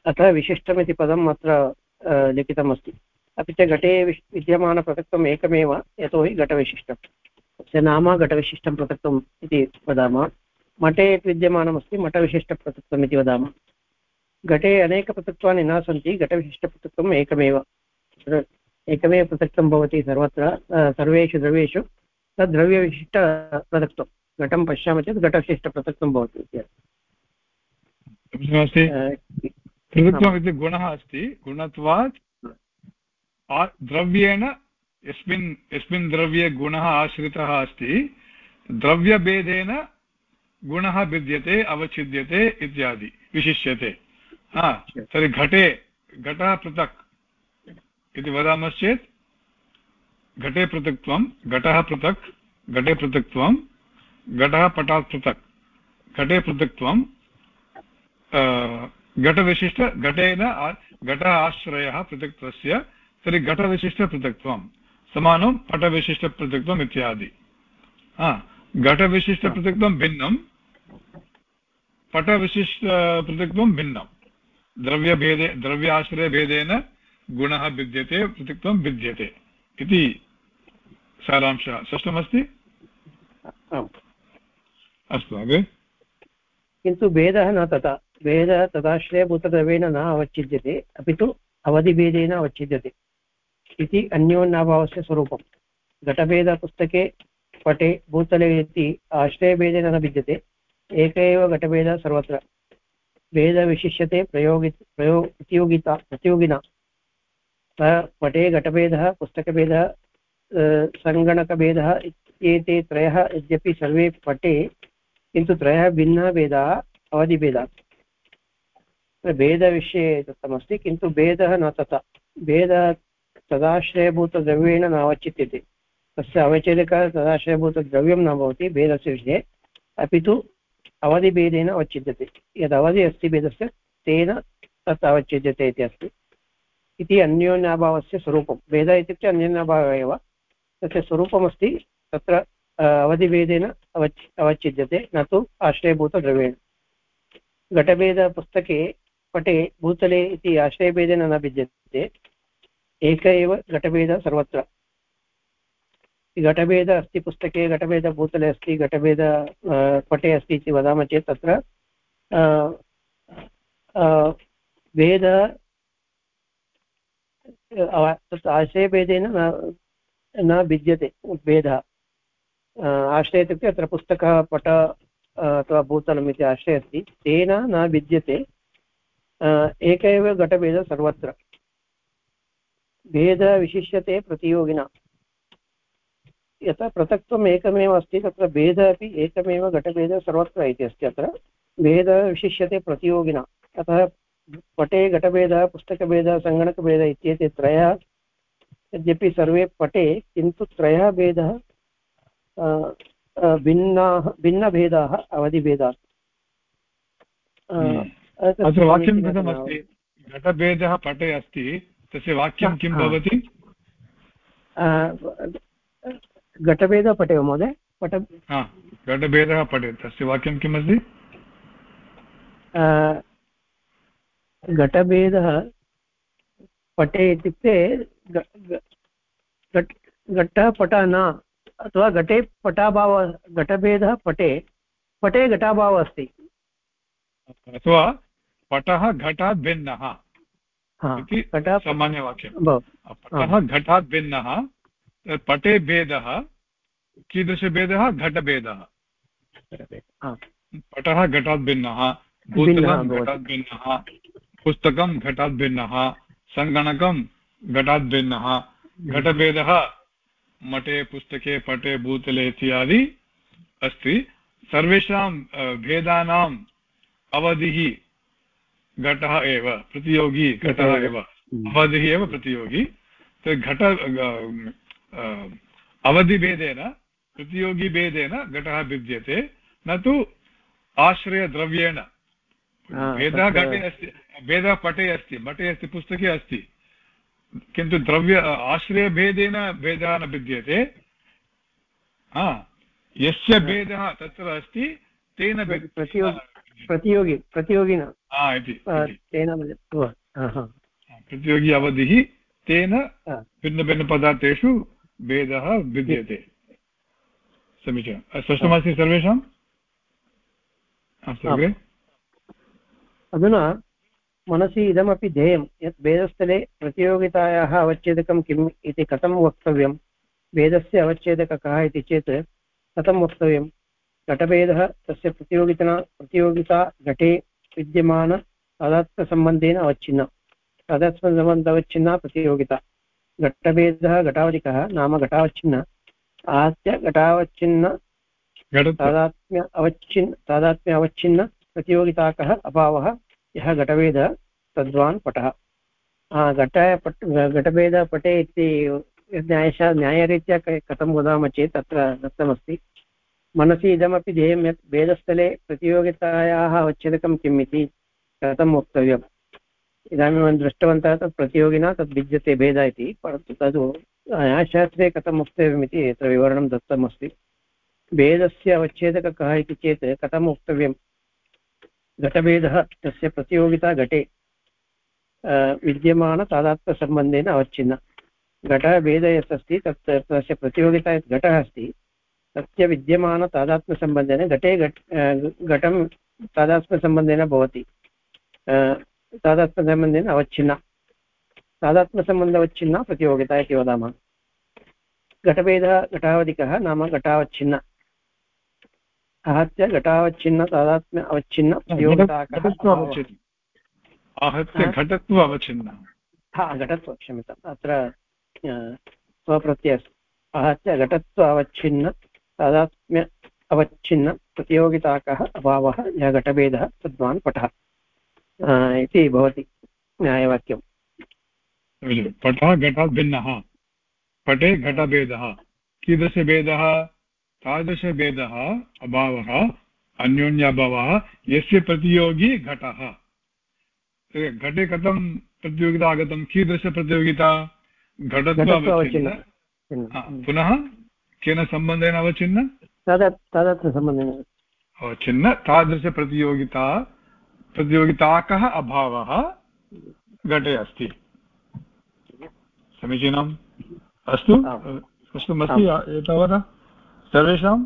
अतः विशिष्टमिति पदम् अत्र लिखितमस्ति। अपि च घटे विद्यमानपृथक्त्वम् एकमेव यतोहि घटविशिष्टं तस्य नाम घटविशिष्टं पृथक्त्वम् इति वदामः। मठे यत् विद्यमानमस्ति मठविशिष्टपृथक्त्वम् इति वदामः। घटे अनेकपृथक्त्वानि न सन्ति घटविशिष्टपृथक्त्वम् एकमेव। एकमेव पृथक्तं भवति सर्वत्र सर्वेषु द्रव्येषु। तद् द्रव्यविशिष्टपृथक्त्वं घटं पश्यामः चेत् घटविशिष्टपृथक्त्वं भवति इति गुणः अस्ति। गुणत्वात् द्रव्येण यस्मिन् यस्मिन् द्रव्ये गुणः आश्रितः अस्ति, द्रव्यभेदेन गुणः भिद्यते, अवच्छिद्यते इत्यादि, विशिष्यते। हा, तर्हि घटे, घटः पृथक् इति वदामश्चेत्, घटे पृथक्त्वं, घटः पृथक्, घटे पृथक्त्वं, घटः पटात् पृथक्, घटे पृथक्त्वं घटविशिष्ट, घटेन घटः आश्रयः पृथक्त्वस्य तर्हि घटविशिष्टपृथक्त्वं समानं पटविशिष्टपृथक्त्वम् इत्यादि। घटविशिष्टपृथक्त्वं भिन्नं पटविशिष्टपृथक्त्वं भिन्नं। द्रव्यभेदे द्रव्याश्रयभेदेन गुणः भिद्यते पृथक्त्वं भिद्यते। इति सारांशः। स्पष्टमस्ति अस्तु अग्रे किन्तु भेदः न तथा भेदः तदाश्रयभूतद्रव्येण न अवच्छिद्यते अपि तु अवधिभेदेन अवच्छिद्यते। इति अन्योन्याभावस्य स्वरूपं घटभेदपुस्तके पटे भूतले इति आश्रयभेदेन न भिद्यते, एक एव घटभेदः सर्वत्र। भेदविशिष्यते प्रयोगि, प्रयो, प्रतियोगिता, प्रतियोगिना। सः पटे घटभेदः, पुस्तकभेदः सङ्गणकभेदः इत्येते त्रयः यद्यपि सर्वे पटे किन्तु त्रयः भिन्नः भेदाः अवधिभेदात् भेदविषये दत्तमस्ति किन्तु भेदः न तथा। भेदः तदाश्रयभूतद्रव्येण न अवचित्यते तस्य अवच्छेदकः तदाश्रयभूतद्रव्यं न भवति, भेदस्य विषये। अपि तु अवधिभेदेन अवच्छिद्यते। यद् अवधि अस्ति भेदस्य, तेन तत् अवच्छिद्यते इति अस्ति। इति अन्योन्याभावस्य स्वरूपं। भेदः इत्युक्ते अन्योन्याभावः एव। तस्य स्वरूपमस्ति, तत्र अवधिभेदेन अवच् अवच्छिद्यते, न तु आश्रयभूतद्रव्येण। घटभेदपुस्तके पटे भूतले इति आश्रयभेदेन न भिद्यते। एक एव घटभेदः सर्वत्र। घटभेदः अस्ति, पुस्तके घटभेदभूतले अस्ति, घटभेद पटे अस्ति इति वदामः चेत् तत्र भेदः तत् आश्रयभेदेन न न भिद्यते भेदः। आश्रय इत्युक्ते अत्र पुस्तकः, पट अथवा भूतलम् इति आश्रय अस्ति, तेन न भिद्यते। एक एव घटभेदः सर्वत्र। भेदः विशिष्यते प्रतियोगिना। यथा पृथक्त्वम् एकमेव अस्ति तत्र भेदः अपि एकमेव घटभेदः सर्वत्र इति अस्ति अत्र। भेदः विशिष्यते प्रतियोगिना। अतः पटे घटभेदः पुस्तकभेदः सङ्गणकभेदः इत्येते त्रयः। यद्यपि सर्वे पटे किन्तु त्रयः भेदः भिन्नाः भिन्नभेदाः अवधिभेदाः। हम्म। अत्र वाक्यं कथमस्ति घटभेदः पटे अस्ति तस्य वाक्यं किं भवति? घटभेदः पटे वा महोदय पट घटभेदः पटे तस्य वाक्यं किम् अस्ति घटभेदः पटे इत्युक्ते घटः पटः न अथवा घटे पटाभाव घटभेदः पटे पटे घटाभावः अस्ति। अथवा पटः घटात् भिन्नः इति सामान्यवाक्यं पटः घटात् भिन्नः पटे भेदः कीदृशभेदः घटभेदः। पटः घटात् भिन्नः भूतलं घटात् भिन्नः पुस्तकं घटात् भिन्नः सङ्गणकं घटात् भिन्नः। घटभेदः मठे पुस्तके पटे भूतले इत्यादि अस्ति। सर्वेषां भेदानाम् अवधिः घटः एव प्रतियोगी घटः एव। अवधिः एव प्रतियोगी। घट अवधिभेदेन प्रतियोगिभेदेन घटः भिद्यते। न तु आश्रयद्रव्येण। भेदः घटे अस्ति भेदः पटे अस्ति मठे अस्ति पुस्तके अस्ति। किन्तु द्रव्य आश्रयभेदेन भेदः न भिद्यते। यस्य भेदः तत्र अस्ति तेन प्रतियोगि प्रतियोगिन। तेन प्रतियोगी अवधिः तेन भिन्नभिन्नपदार्थेषु भेदः भिद्यते समीचीनं स्पष्टमस्ति सर्वेषाम् अस्तु अग्रे अधुना मनसि इदमपि ध्येयं यत् भेदस्थले प्रतियोगितायाः अवच्छेदकं किम् इति कथं वक्तव्यं भेदस्य अवच्छेदकः इति चेत् कथं वक्तव्यं घटभेदः तस्य प्रतियोगिता प्रतियोगिता घटे विद्यमान तादात्म्यसम्बन्धेन अवच्छिन्ना। तादात्म्यसम्बन्ध प्रतियोगिता। घटभेदः घटावधिकः नाम घटावच्छिन्न। आहत्य घटावच्छिन्न तादात्म्य अवच्छिन्न तादात्म्य अवच्छिन्न प्रतियोगिताकः अभावः। यः घटभेदः तद्वान् पटः। घट पट् घटभेदपटे इति न्यायशा न्यायरीत्या कथं वदामः चेत् तत्र दत्तमस्ति। मनसि इदमपि ध्येयं यत् भेदस्थले प्रतियोगितायाः अवच्छेदकं किम् इति कथं वक्तव्यम्। इदानीं वयं दृष्टवन्तः तत् प्रतियोगिना तद् भिद्यते भेदः इति, परन्तु तद् न्यायशास्त्रे कथं वक्तव्यमिति यत्र विवरणं दत्तमस्ति। भेदस्य अवच्छेदकः इति चेत् कथं वक्तव्यं घटभेदः तस्य प्रतियोगिता घटे। विद्यमानतादात्म्यसम्बन्धेन अवच्छिन्न। घटः भेदः यत् अस्ति तत् तस्य प्रतियोगिता यत् घटः अस्ति तस्य विद्यमानतादात्म्यसम्बन्धेन घटे घट घटं तादात्म्यसम्बन्धेन भवति। तादात्म्यसम्बन्धेन अवच्छिन्ना। तादात्म्यसम्बन्धवच्छिन्ना प्रतियोगिता इति वदामः। घटभेदः घटावधिकः नाम घटावच्छिन्न। आहत्य घटावच्छिन्न तादात्म्य अवच्छिन्न घटत्व अवच्छिन्न। हा। घटत्व क्षम्यताम्। अत्र स्वप्रत्ययः आहत्य घटत्व अवच्छिन्न तादात्म्य अवच्छिन्न प्रतियोगिताकः अभावः यः घटभेदः तद्वान् पटः। इति भवति न्यायवाक्यम्। पटः घटात् भिन्नः पटे घटभेदः कीदृशभेदः? तादृशभेदः अभावः अन्योन्याभावः यस्य प्रतियोगी घटः। घटे कथं प्रतियोगिता आगतं? कीदृशप्रतियोगिता? घटत्व पुनः? केन सम्बन्धेन अवचिन्न तादृशसम्बन्धेन अवचिन्न तादृशप्रतियोगिता प्रतियोगिताकः अभावः घटे अस्ति। समीचीनम्। अस्तु? स्पष्टमस्ति एतावता। सर्वेषां?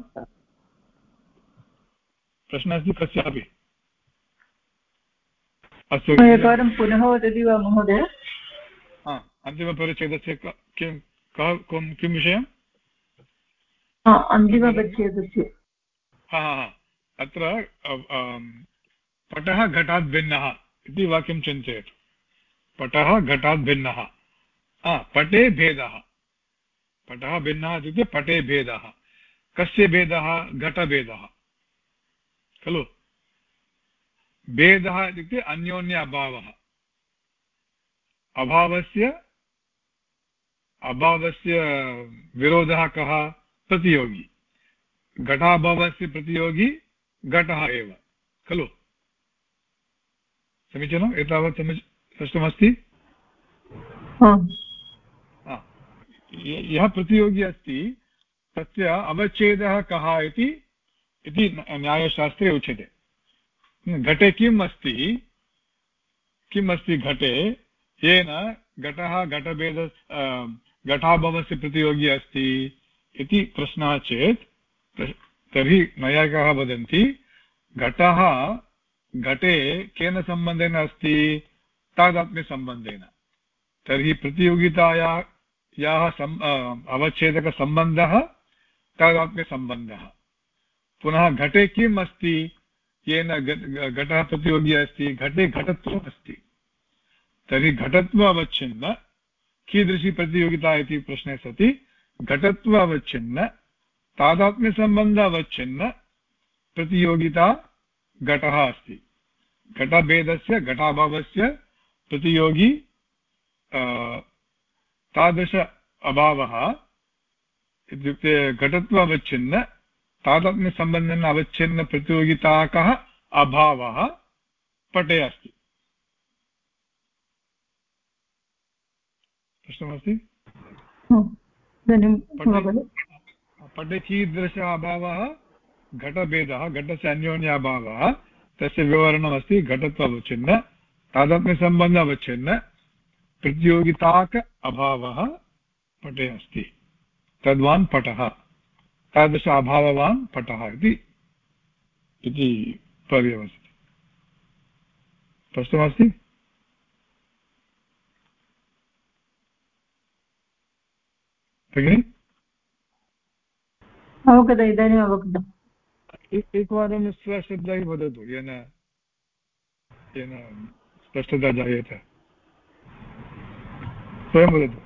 प्रश्नः अस्ति कस्यापि अस्तु। एकवारं पुनः वदति वा महोदय? अन्तिमपरिच्छेदस्य किं कः किं विषयम्? अन्तिमपरिच्छेदस्य हा हा अत्र पटः घटात् भिन्नः इति वाक्यं चिन्तयतु। पटः घटात् भिन्नः। पटे भेदः। पटः भिन्नः इत्युक्ते पटे भेदः। कस्य भेदः? घटभेदः। खलु? भेदः इत्युक्ते अन्योन्य अभावः अभावस्य अभावस्य विरोधः कः? प्रतियोगी। घटाभावस्य प्रतियोगी घटः एव। खलु? समीचीनम् एतावत् स्पष्टमस्ति? यः प्रतियोगी अस्ति तस्य अवच्छेदः कः इति इति न्यायशास्त्रे उच्यते। घटे किम् अस्ति? किम् अस्ति घटे? येन घटः घटभेद घटाभवस्य प्रतियोगी अस्ति। इति प्रश्नः चेत् तर्हि नैयायिकाः वदन्ति, घटः, घटे केन सम्बन्धेन अस्ति? तादात्म्यसम्बन्धेन। तर्हि प्रतियोगिताया याः सम् अवच्छेदकसम्बन्धः, तादात्म्यसम्बन्धः। पुनः घटे किम् अस्ति? येन घटः प्रतियोगी अस्ति, घटे घटत्वम् अस्ति। तर्हि घटत्व अवच्छिन्न, कीदृशी प्रतियोगिता इति प्रश्ने सति? घटत्व अवच्छिन्न तादात्म्यसम्बन्ध अवच्छिन्न प्रतियोगिता घटः अस्ति। घटभेदस्य, घटाभावस्य प्रतियोगी तादृश अभावः इत्युक्ते घटत्व अवच्छिन्न तादात्म्यसम्बन्धेन अवच्छिन्नप्रतियोगिता कः अभावः पटे अस्ति। प्रश्नमस्ति? पटे कीदृश अभावः घटभेदः घटस्य अन्योन्य अभावः तस्य विवरणमस्ति घटत्वावच्छिन्न तादात्म्यसम्बन्ध अवच्छिन्न प्रतियोगिताक अभावः पटे अस्ति। तद्वान् पटः तादृश अभाववान् पटः इति पर्यवस्ति स्पष्टमस्ति भगिनि अवगत इदानीम् अवगतम् एकवारं स्वशब्दैः वदतु येन येन स्पष्टता जायेत स्वयं वदतु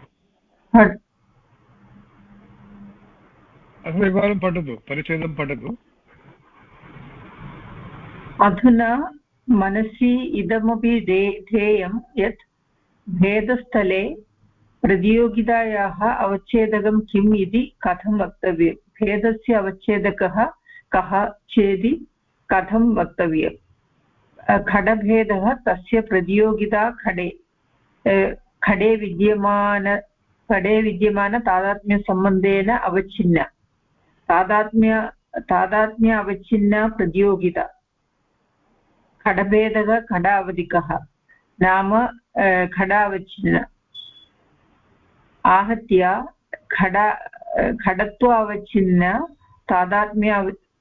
अथवा एकवारं पठतु परिच्छेदं पठतु अधुना मनसि इदमपि ध्येयं यत् भेदस्थले प्रतियोगितायाः अवच्छेदकं किम् इति कथं वक्तव्यं? भेदस्य अवच्छेदकः कः चेति कथं वक्तव्यं? खडभेदः तस्य प्रतियोगिता खडे खडे विद्यमान, खडे विद्यमानतादात्म्यसम्बन्धेन अवच्छिन्न। तादात्म्य तादात्म्य अवच्छिन्न प्रतियोगिता। खडभेदः खडावधिकः। नाम खडावच्छिन्न। आहत्य खड खडत्वावच्छिन्न तादात्म्य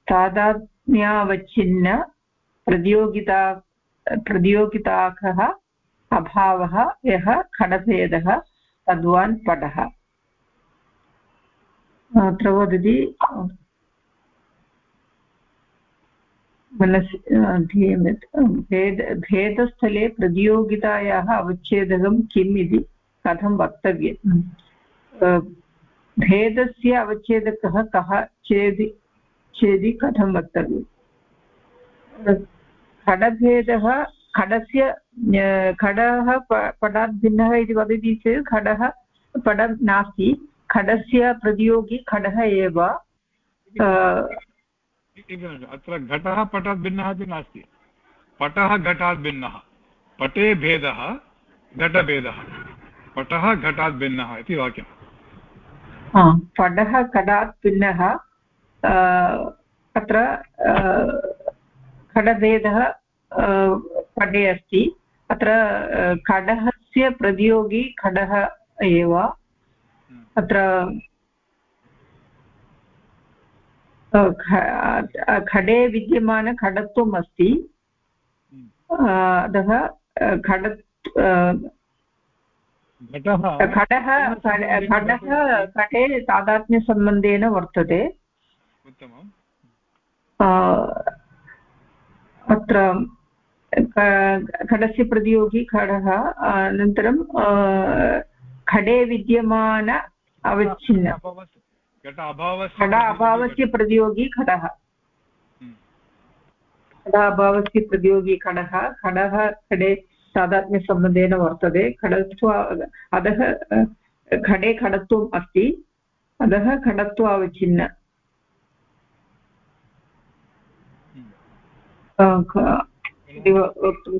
तादात्म्यावच्छिन्न, प्रतियोगिता, प्रतियोगिताकः अभावः, यः खडभेदः, तद्वान् पटः अत्र वदति, मनसि भेद, भेदस्थले प्रतियोगितायाः अवच्छेदकं किम् इति। कथं वक्तव्यं भेदस्य अवच्छेदकः कः चेदि चेदि कथं वक्तव्यं खडभेदः खडस्य खडः पटात् भिन्नः इति वदति चेत् खडः पटं नास्ति खडस्य प्रतियोगी खडः एव अत्र घटः पटात् भिन्नः इति नास्ति पटः घटात् भिन्नः पटे भेदः घटभेदः पटः घटात् भिन्नः इति वाक्यम्। पटः घटात् भिन्नः अत्र खडभेदः पटे अस्ति। अत्र खडस्य प्रतियोगी खडः एव। अत्र खडे विद्यमानखडत्वम् अस्ति। अतः खड घटः घटः घटे तादात्म्यसम्बन्धेन वर्तते। अत्र खडस्य प्रतियोगी खडः अनन्तरं खडे विद्यमान अवच्छिन्न। खड अभावस्य प्रतियोगी खडः खड अभावस्य प्रतियोगी खडः खडः खडे तादात्म्यसम्बन्धेन वर्तते। खडत्व अतः खडे खडत्वम् अस्ति। अतः खडत्वावच्छिन्न वक्तुं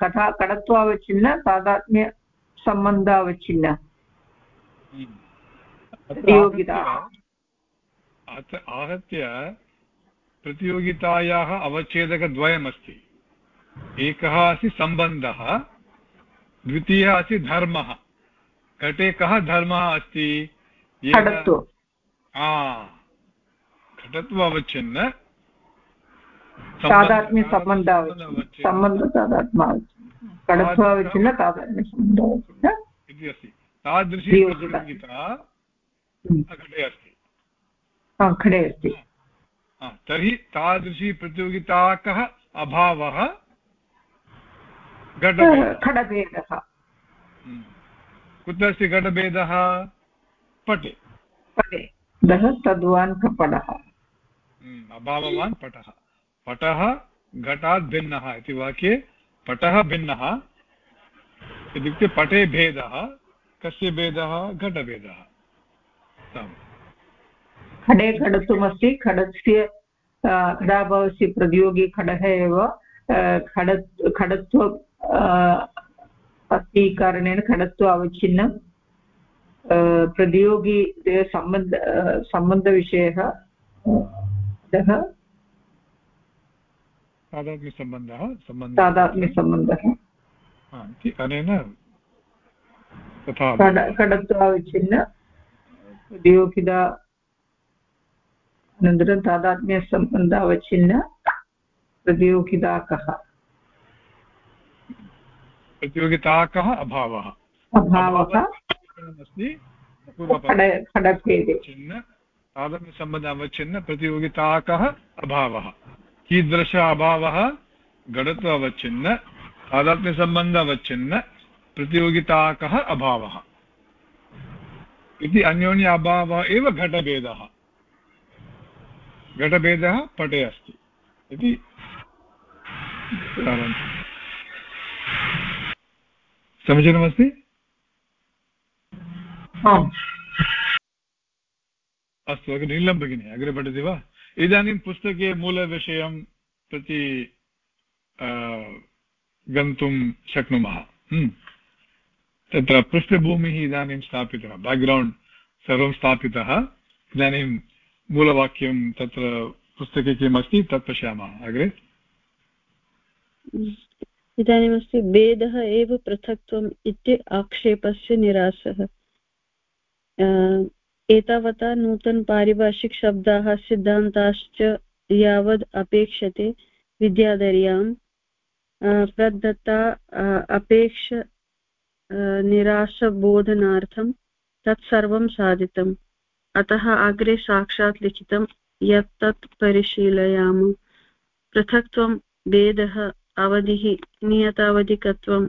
कथा खडत्वावच्छिन्न तादात्म्यसम्बन्धावच्छिन्न प्रतियोगिता। आहत्य प्रतियोगितायाः अवच्छेदकद्वयमस्ति। एकः अस्ति सम्बन्धः द्वितीयः अस्ति धर्मः। घटे कः धर्मः अस्ति? घटत्व। अवच्छिन्न। तादात्म्य सम्बन्ध सम्बन्ध तादात्मा कणत्वावच्छिन्न तादात्म्यसम्बन्ध इति अस्ति। तादृशी प्रतियोगिता घटे अस्ति। खडे अस्ति। तर्हि तादृशी प्रतियोगिता कः? अभावः। खडभेदः हम्म। कुत्र अस्ति घटभेदः? पटे। पटे। दः तद्वान् पडः हम्म, अभाववान् पटः। पटः घटात् भिन्नः इति वाक्ये पटः भिन्नः। इत्युक्ते पटे भेदः कस्य भेदः? घटभेदः। खडे खडत्वमस्ति खडस्य खडाभावस्य प्रतियोगी खडः एव खड खडत्व अस्ति कारणेन खडत्व अवच्छिन्नं प्रतियोगी सम्बन्ध सम्बन्धविषयः अतः तादात्म्यसम्बन्धः तादात्म्यसम्बन्धः अनेन खडत्वावच्छिन्न प्रतियोगिता अनन्तरं तादात्म्यसम्बन्धावच्छिन्न प्रतियोगिता कः प्रतियोगिता कः? अभावः। अभावः? अस्ति खडभेदे तादृशसम्बन्ध अवच्छिन्न प्रतियोगिता कः? अभावः। कीदृश अभावः? घटत्व अवच्छिन्न तादात्म्यसम्बन्ध अवच्छिन्न प्रतियोगिता कः? अभावः। इति अन्योन्य अभावः एव घटभेदः। घटभेदः पटे अस्ति। इति समीचीनमस्ति अस्तु अग्रे नीलं भगिनि अग्रे पठति वा? इदानीं पुस्तके मूलविषयं प्रति गन्तुं शक्नुमः। हम्म। तत्र पृष्ठभूमिः इदानीं स्थापितः बेक्ग्रौण्ड् सर्वं स्थापितः। इदानीं मूलवाक्यं तत्र पुस्तके किम् अस्ति तत् पश्यामः अग्रे। इदानीमस्ति भेदः एव पृथक्त्वम् इति आक्षेपस्य निरासः एतावता नूतनपारिभाषिकशब्दाः सिद्धान्ताश्च यावद् अपेक्षते विद्याधर्यां प्रदत्ता अपेक्ष निराशबोधनार्थं तत्सर्वं साधितम्। अतः अग्रे साक्षात् लिखितं यत् तत् परिशीलयाम। पृथक्त्वं भेदः अवधिः नियतावधिकत्वं,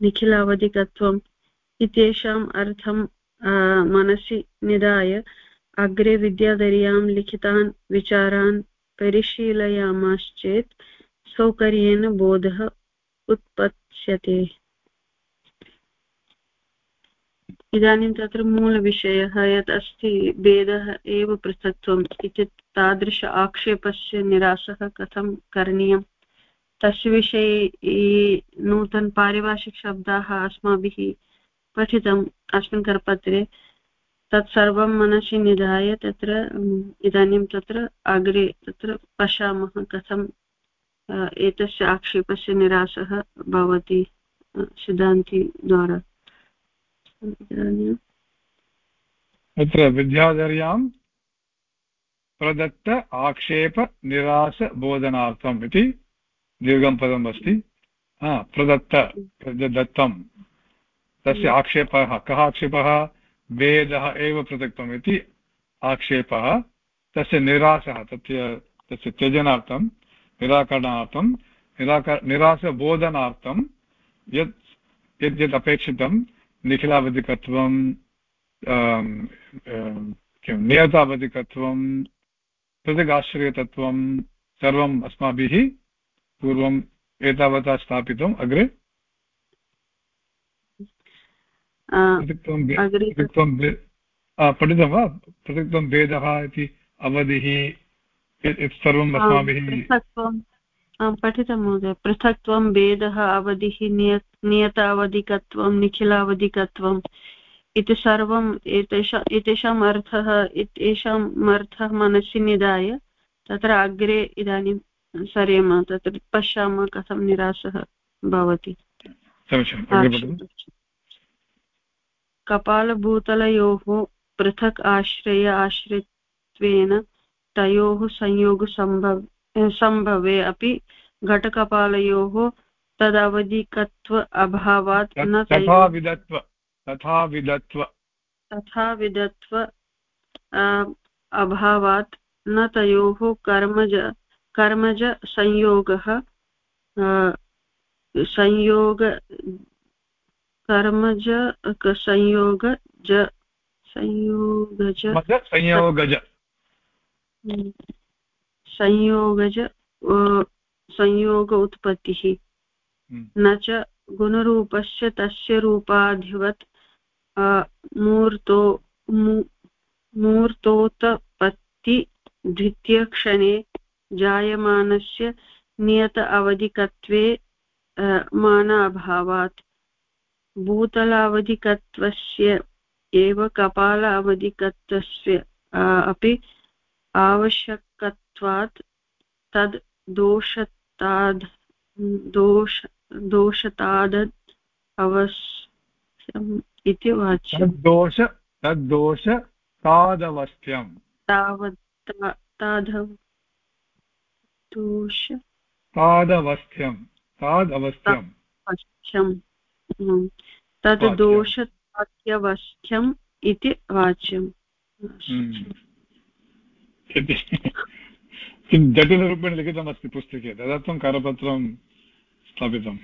निखिलावधिकत्वम् इत्येषाम् अर्थं मनसि निधाय अग्रे विद्याधर्यां लिखितान् विचारान् परिशीलयामश्चेत् सौकर्येण बोधः उत्पत्स्यते इदानीं तत्र मूलविषयः यत् अस्ति, भेदः एव पृथक्त्वम् इति तादृश आक्षेपस्य निरासः कथं करणीयं तस्य विषये नूतनपारिभाषिकशब्दाः अस्माभिः पठितम् अस्मिन् करपत्रे तत्सर्वं मनसि निधाय तत्र इदानीं तत्र अग्रे तत्र पश्यामः कथम् एतस्य आक्षेपस्य निरासः भवति सिद्धान्तिद्वारा। अत्र विद्याधर्यां प्रदत्त आक्षेपनिरासबोधनार्थम् इति दीर्घं पदम् अस्ति। प्रदत्त दत्तं तस्य आक्षेपः कः आक्षेपः? वेदः एव पृथक्त्वम् इति आक्षेपः। तस्य निरासः तस्य तस्य त्यजनार्थं निराकरणार्थं निराकर निरासबोधनार्थं यत् यद् यद् अपेक्षितं निखिलावधिकत्वं किं नियतावधिकत्वं पृथगाश्रयतत्वं सर्वम् अस्माभिः पूर्वम् एतावता स्थापितम् अग्रे? पृथक्त्वं पठितं वा? पृथक्त्वं भेदः इति अवधिः यत् सर्वम् अस्माभिः पठितं महोदय। पृथक्त्वं भेदः अवधिः नियत नियतावधिकत्वं निखिलावधिकत्वम् इति सर्वम् एतेषा एतेषाम् अर्थः एतेषाम् अर्थः मनसि निधाय तत्र अग्रे इदानीं सरेम तत्र पश्यामः कथं निराशः भवति। कपालभूतलयोः पृथक् आश्रय आश्रि आश्रितत्वेन तयोः संयोगसम्भव सम्भवे अपि घटकपालयोः तदवधिकत्व अभावात् न तथा विधत्व तथा विधत्व तथा विधत्व अभावात् न तयोः कर्मज कर्मज संयोगः संयोग कर्मज संयोगज संयोगज संयोगज संयोगज संयोग उत्पत्तिः हम्म। न च गुणरूपस्य तस्य रूपाधिवत् मूर्तो मूर्तोत्पत्ति द्वितीयक्षणे जायमानस्य नियत अवधिकत्वे मान अभावात् भूतलावधिकत्वस्य एव कपाल अवधिकत्वस्य अपि आवश्यकत्वात्। तद् दोषताद् दोष दोषताद् अवश्यम् इति वाच्यं तद्दोष तद्दोष तादवस्थ्यं तावत् ताधव दोष तादवस्थ्यं तादवस्थ्यम् अवस्थ्यं तद् दोषताद्यवस्थ्यम् इति वाच्यम्। किं जटिलरूपेण लिखितमस्ति पुस्तके। तदर्थं करपत्रं स्थापितं।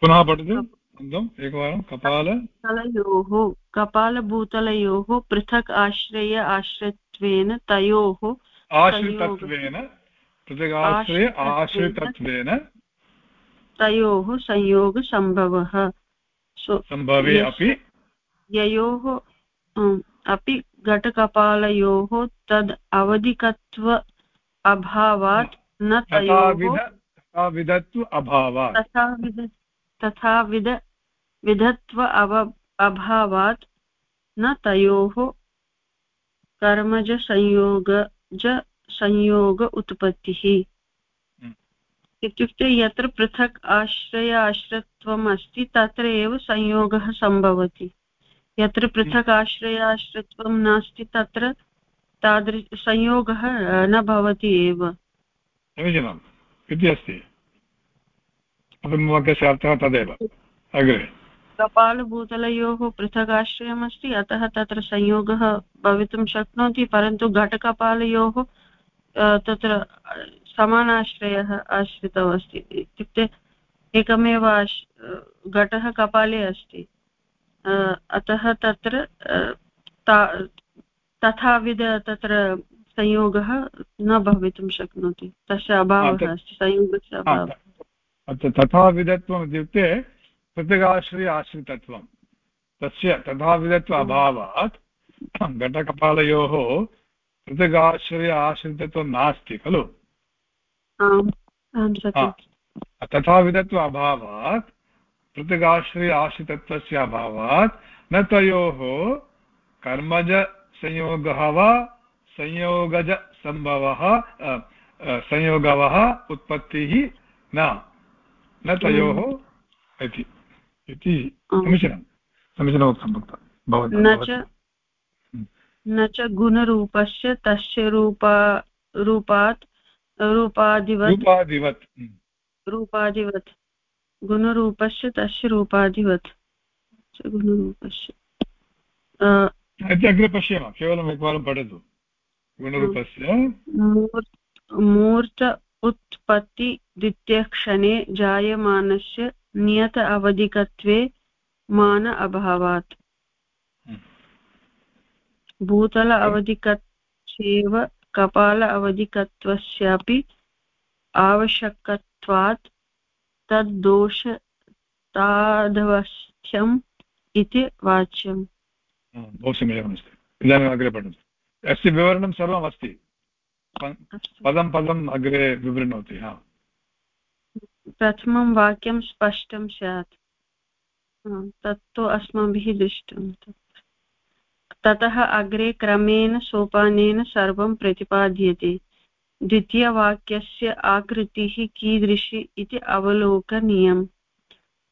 पुनः पठतु। एकवारं। कपाल। कलयोः कपालभूतलयोः पृथक् आश्रय आश्रित्वेन तयोः आश्रितत्वेन पृथगाश्रय आश्रितत्वेन तयोः संयोगसम्भवः सम्भवे। अपि। ययोः अपि घटकपालयोः तद् अवधिकत्व अभावात् न तथा विधत्व अभावात्। तथा विध विधत्व अव अभावात् न तयोः कर्मजसंयोगज संयोग उत्पत्तिः। हम्म। इत्युक्ते यत्र पृथक् आश्रय आश्रत्वम् अस्ति तत्र एव संयोगः सम्भवति। यत्र पृथक् आश्रय आश्रत्वं नास्ति तत्र तादृश संयोगः न भवति एव। समीचीनम्। इति अस्ति। अर्थः तदेव। अग्रे। कपालभूतलयोः पृथगाश्रयमस्ति। अतः तत्र संयोगः भवितुं शक्नोति परन्तु घटकपालयोः तत्र समानाश्रयः आश्रितौ अस्ति इत्युक्ते एकमेव घटः कपाले अस्ति। अतः तत्र तथाविध तत्र संयोगः न भवितुं शक्नोति। तस्य अभावः अस्ति संयोगस्य अभावः। तथाविधत्वम् इत्युक्ते पृथगाश्रय आश्रितत्वं। तस्य तथाविधत्व अभावात् घटकपालयोः पृथगाश्रय आश्रितत्वं नास्ति खलु? तथाविधत्व अभावात् पृथगाश्रय आश्रितत्वस्य अभावात् न तयोः कर्मजसंयोगः वा संयोगजसम्भवः संयोगवः उत्पत्तिः न न तयोः इति। इति समीचीनं। समीचीनम् उक्तं भवता न च न च गुणरूपस्य तस्य रूपा रूपात् रूपादिवत् रूपादिवत् रूपादिवत् गुणरूपस्य तस्य रूपादिवत् गुणरूपस्य। अग्रे पश्यामः केवलम् एकवारं पठतु। गुणरूपस्य। मूर्त उत्पत्ति द्वितीयक्षणे जायमानस्य नियत अवधिकत्वे मान अभावात्। भूतल अवधिकत्वेव कपाल अवधिकत्वस्यापि आवश्यकत्वात् तद्दोषतादवस्थ्यम् इति वाच्यम्। बहु समीचीनमस्ति इदानीम् अग्रे पठन्तु। अस्य विवरणं सर्वम् पदं पदम् अग्रे विवृणोति हा। प्रथमं वाक्यं स्पष्टं स्यात्। तत्तु अस्माभिः दृष्टं ततः। अग्रे क्रमेण सोपानेन सर्वं प्रतिपाद्यते। द्वितीयवाक्यस्य आकृतिः कीदृशी इति अवलोकनीयम्।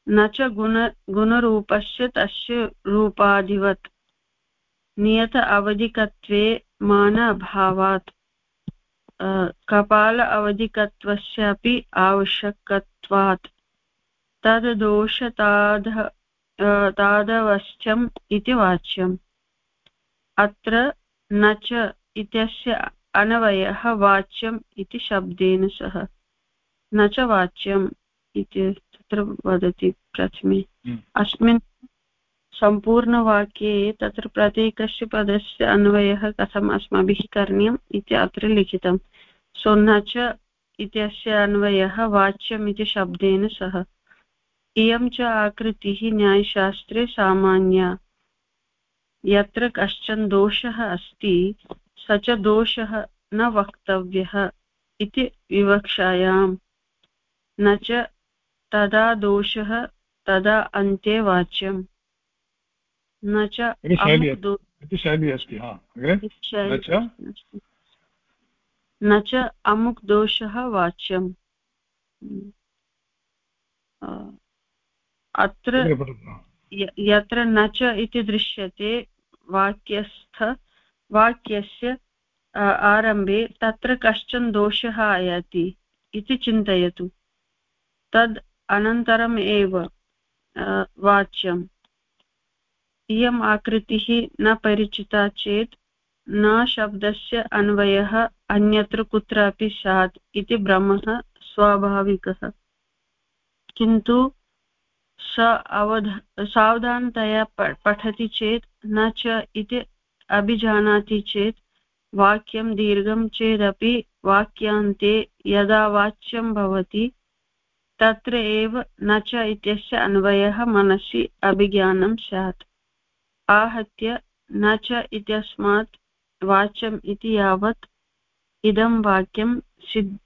न च गुण, गुणरूपस्य तस्य रूपाधिवत्। नियत अवधिकत्वे मान अभावात् कपाल अवधिकत्वस्यापि आवश्यकत्वात्। तद्दोषताद तादवस्थ्यम् इति वाच्यम्। अत्र न च इत्यस्य अन्वयः वाच्यम् इति शब्देन सह। न च वाच्यम् इति तत्र वदति प्रथमे। हम्म। अस्मिन् सम्पूर्णवाक्ये तत्र प्रत्येकस्य पदस्य अन्वयः कथम् अस्माभिः करणीयम् इति अत्र लिखितं सो न च इत्यस्य अन्वयः वाच्यम् इति शब्देन सह। इयं च आकृतिः न्यायशास्त्रे सामान्या। यत्र कश्चन दोषः अस्ति, स च दोषः न वक्तव्यः इति विवक्षायाम्। न च तदा दोषः, तदा अन्ते वाच्यम्। न च शैली अस्ति। न च? अमुक् दोषः वाच्यम्। अत्र यत्र न च इति दृश्यते वाक्यस्थ वाक्यस्य आरम्भे तत्र कश्चन दोषः आयाति इति चिन्तयतु। तद् अनन्तरम् एव वाच्यम्। इयम् आकृतिः न परिचिता चेत् न शब्दस्य अन्वयः अन्यत्र कुत्रापि स्यात् इति भ्रमः स्वाभाविकः। किन्तु स अवध, सावधानतया पठति चेत् न च इति अभिजानाति चेत् वाक्यं दीर्घं चेदपि वाक्यान्ते यदा वाच्यं भवति तत्र एव न च इत्यस्य अन्वयः मनसि अभिज्ञानं स्यात्। आहत्य न च इत्यस्मात् वाच्यम् इति यावत् इदं वाक्यं सिद्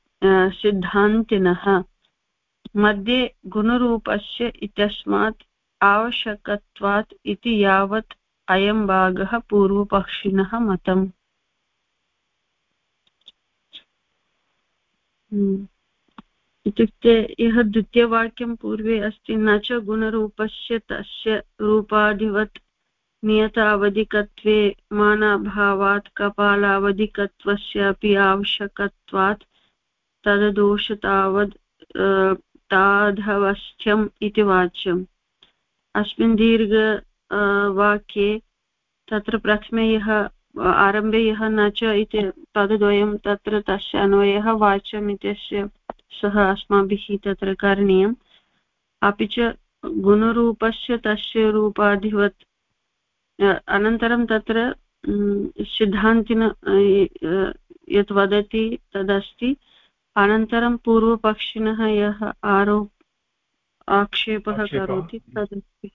सिद्धान्तिनः मध्ये गुणरूपस्य इत्यस्मात् आवश्यकत्वात् इति यावत् अयं भागः पूर्वपक्षिणः मतम् हम्म। इत्युक्ते यः द्वितीयवाक्यं पूर्वे अस्ति, न च गुणरूपस्य तस्य रूपाधिवत् नियतावधिकत्वे मानाभावात् कपालावधिकत्वस्यापि आवश्यकत्वात् तददोषतावद् ताधवस्थ्यम् इति वाच्यम्। अस्मिन् दीर्घ वाक्ये तत्र प्रथमे यः, आरम्भे यः न च इति पदद्वयं तत्र तस्य अन्वयः वाच्यम् इत्यस्य सः अस्माभिः तत्र करणीयम्। अपि च गुणरूपस्य तस्य रूपाधिवत् अनन्तरं तत्र सिद्धान्तिन यत् वदति तदस्ति। अनन्तरं पूर्वपक्षिणः यः आरोप आक्षेपः करोति तदस्ति।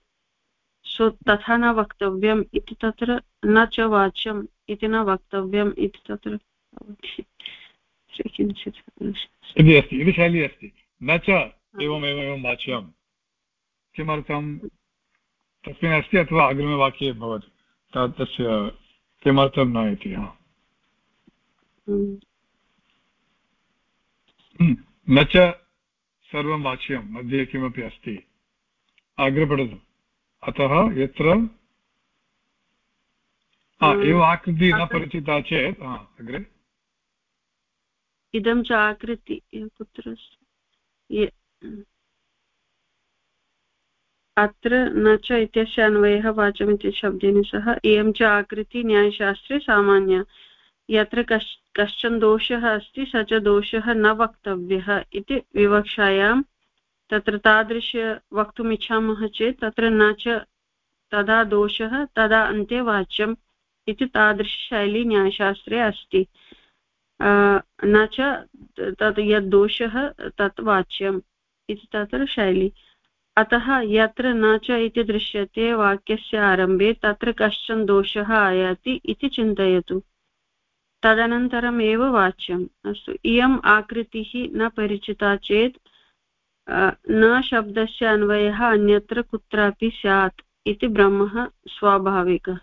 सो तथा न वक्तव्यम् इति तत्र न च वाच्यम् इति न वक्तव्यम् इति तत्र किञ्चित् इति अस्ति इति शैली अस्ति। न च एवमेव वाच्यं किमर्थं तस्मिन् अस्ति अथवा अग्रिमवाक्ये भवति तस्य किमर्थं न इति न च सर्वं वाच्यं मध्ये किमपि अस्ति अग्रे पठतु अतः यत्र एव आकृतिः न परिचिता चेत् अग्रे इदं च आकृति कुत्र अत्र न च इत्यस्य अन्वयः वाचमिति शब्देन सह इयं च आकृति न्यायशास्त्रे सामान्या। यत्र कश्, कश्चन दोषः अस्ति, स च दोषः न वक्तव्यः इति विवक्षायां तत्र तादृश वक्तुम् इच्छामः चेत् तत्र न च तदा दोषः, तदा अन्ते वाच्यम् इति तादृशशैली न्यायशास्त्रे अस्ति। न च तत् यद् दोषः तत् वाच्यम् इति तत्र शैली। अतः यत्र न च इति दृश्यते वाक्यस्य आरम्भे तत्र कश्चन दोषः आयाति इति चिन्तयतु। तदनन्तरम् एव वाच्यम्। अस्तु, इयम् आकृतिः न परिचिता चेत् न शब्दस्य अन्वयः अन्यत्र कुत्रापि स्यात् इति ब्रह्मः स्वाभाविकः।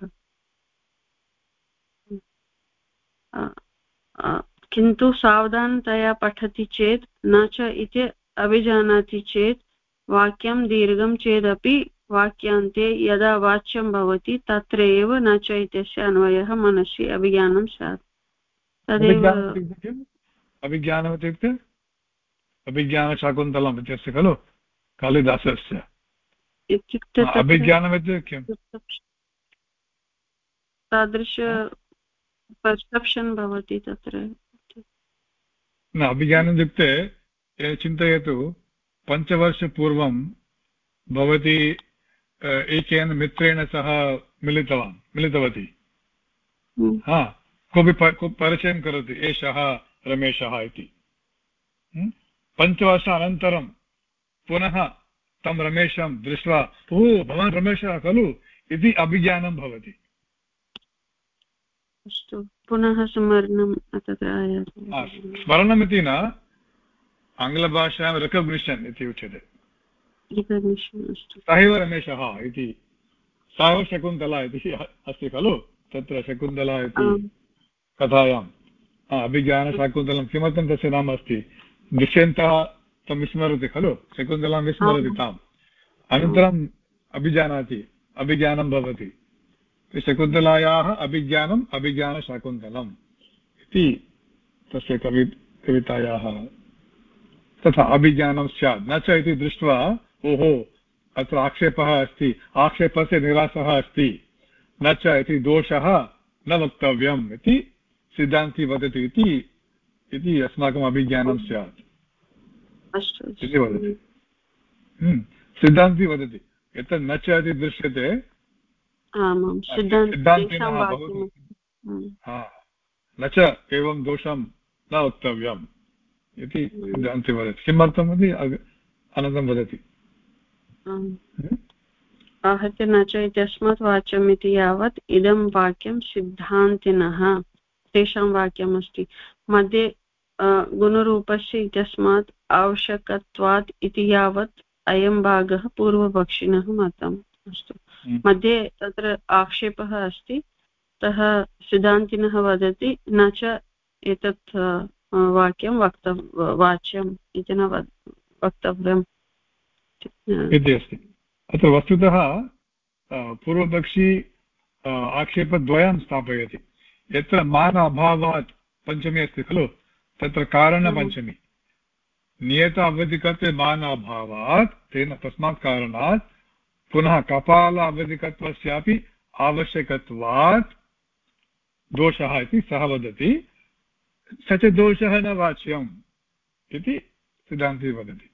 किन्तु सावधानतया पठति चेत्, न च इति अभिजानाति चेत् वाक्यं दीर्घं चेदपि वाक्यान्ते यदा वाच्यं भवति तत्र एव न च इत्यस्य अन्वयः मनसि। अभिज्ञानं स्यात्। तदेव अभिज्ञानम् इत्युक्ते अभिज्ञानशाकुन्तलम् इत्यस्य खलु? कालिदासस्य। इत्युक्ते अभिज्ञानमित्युक्ते किं तादृश पर्सेप्शन् भवति तत्र। न अभिज्ञानम् इत्युक्ते चिन्तयतु पञ्चवर्षपूर्वं भवती एकेन मित्रेण सह मिलितवान् मिलितवती। हम्म। हा कोऽपि परिचयं करोति एषः रमेशः इति। हम्म। पञ्चवर्ष अनन्तरं पुनः तं रमेशं दृष्ट्वा ओ भवान् रमेशः खलु? इति अभिज्ञानं भवति। पुनः स्मरणं स्मरणमिति न आङ्ग्लभाषायां रेकग्निशन् इति उच्यते सः एव रमेशः इति सा एव शकुन्तला इति अस्ति खलु तत्र शकुन्तला इति कथायाम् अभिज्ञानशाकुन्तलं किमर्थं तस्य नाम अस्ति दुष्यन्तः तं विस्मरति खलु शकुन्तलां विस्मरति ताम् अनन्तरम् अभिजानाति अभिज्ञानं भवति शकुन्तलायाः अभिज्ञानम् अभिज्ञानशाकुन्तलम् इति तस्य कवि कवितायाः तथा अभिज्ञानं स्यात्। न च इति दृष्ट्वा ओहो अत्र आक्षेपः अस्ति। आक्षेपस्य निरासः अस्ति। न च इति दोषः न वक्तव्यम् इति सिद्धान्ती वदति इति अस्माकम् अभिज्ञानं स्यात्। इति वदति। हम्म, सिद्धान्ती वदति। यत् न च इति दृश्यते। न च एवं दोषं न वक्तव्यम्। इति सिद्धान्ति वदति। किमर्थम् इति अनन्तरं वदति। हम्म? आहत्य न च इत्यस्मात् वाच्यम् इति यावत् इदं वाक्यं सिद्धान्तिनः। तेषां वाक्यमस्ति। मध्ये गुणरूपस्य इत्यस्मात् आवश्यकत्वात् इति यावत् अयं भागः पूर्वपक्षिणः मतम् अस्तु। हम्म। मध्ये तत्र आक्षेपः अस्ति। अतः सिद्धान्तिनः वदति न च एतत् वाक्यं वक्तव् वाच्यम् इति न वक्तव्यम् इति अस्ति अत्र वस्तुतः पूर्वपक्षी आक्षेपद्वयं स्थापयति यत्र मान अभावात् पञ्चमी अस्ति खलु तत्र कारणपञ्चमी नियत अवधिकत्वे मान अभावात् तेन तस्मात् कारणात् पुनः कपाल अवधिकत्वस्यापि आवश्यकत्वात् दोषः इति सः वदति स च दोषः न वाच्यम् इति सिद्धान्ती वदति।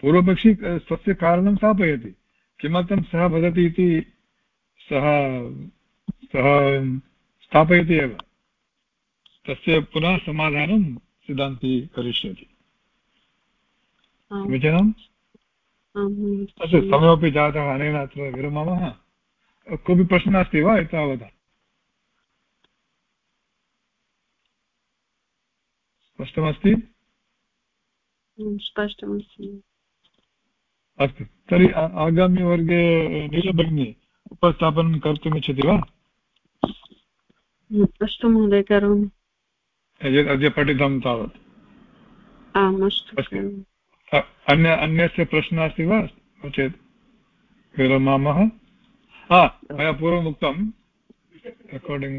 पूर्वपक्षी स्वस्य कारणं स्थापयति। किमर्थं सः वदति इति सः सः स्थापयति एव। तस्य पुनः समाधानं सिद्धान्ती करिष्यति। समीचीनम्? अस्तु समयोपि जातः अनेन अत्र विरमामः। कोऽपि प्रश्नः अस्ति वा एतावता? स्पष्टमस्ति स्पष्टमस्ति अस्तु तर्हि आगामिवर्गे नीलभगिनी उपस्थापनं कर्तुम् इच्छति वा अस्तु महोदय करोमि यद् अद्य पठितं तावत् आम् अस्तु अन्य अन्यस्य प्रश्नः अस्ति वा नो चेत् विरमामः हा मया पूर्वम् उक्तं रेकार्डिङ्ग्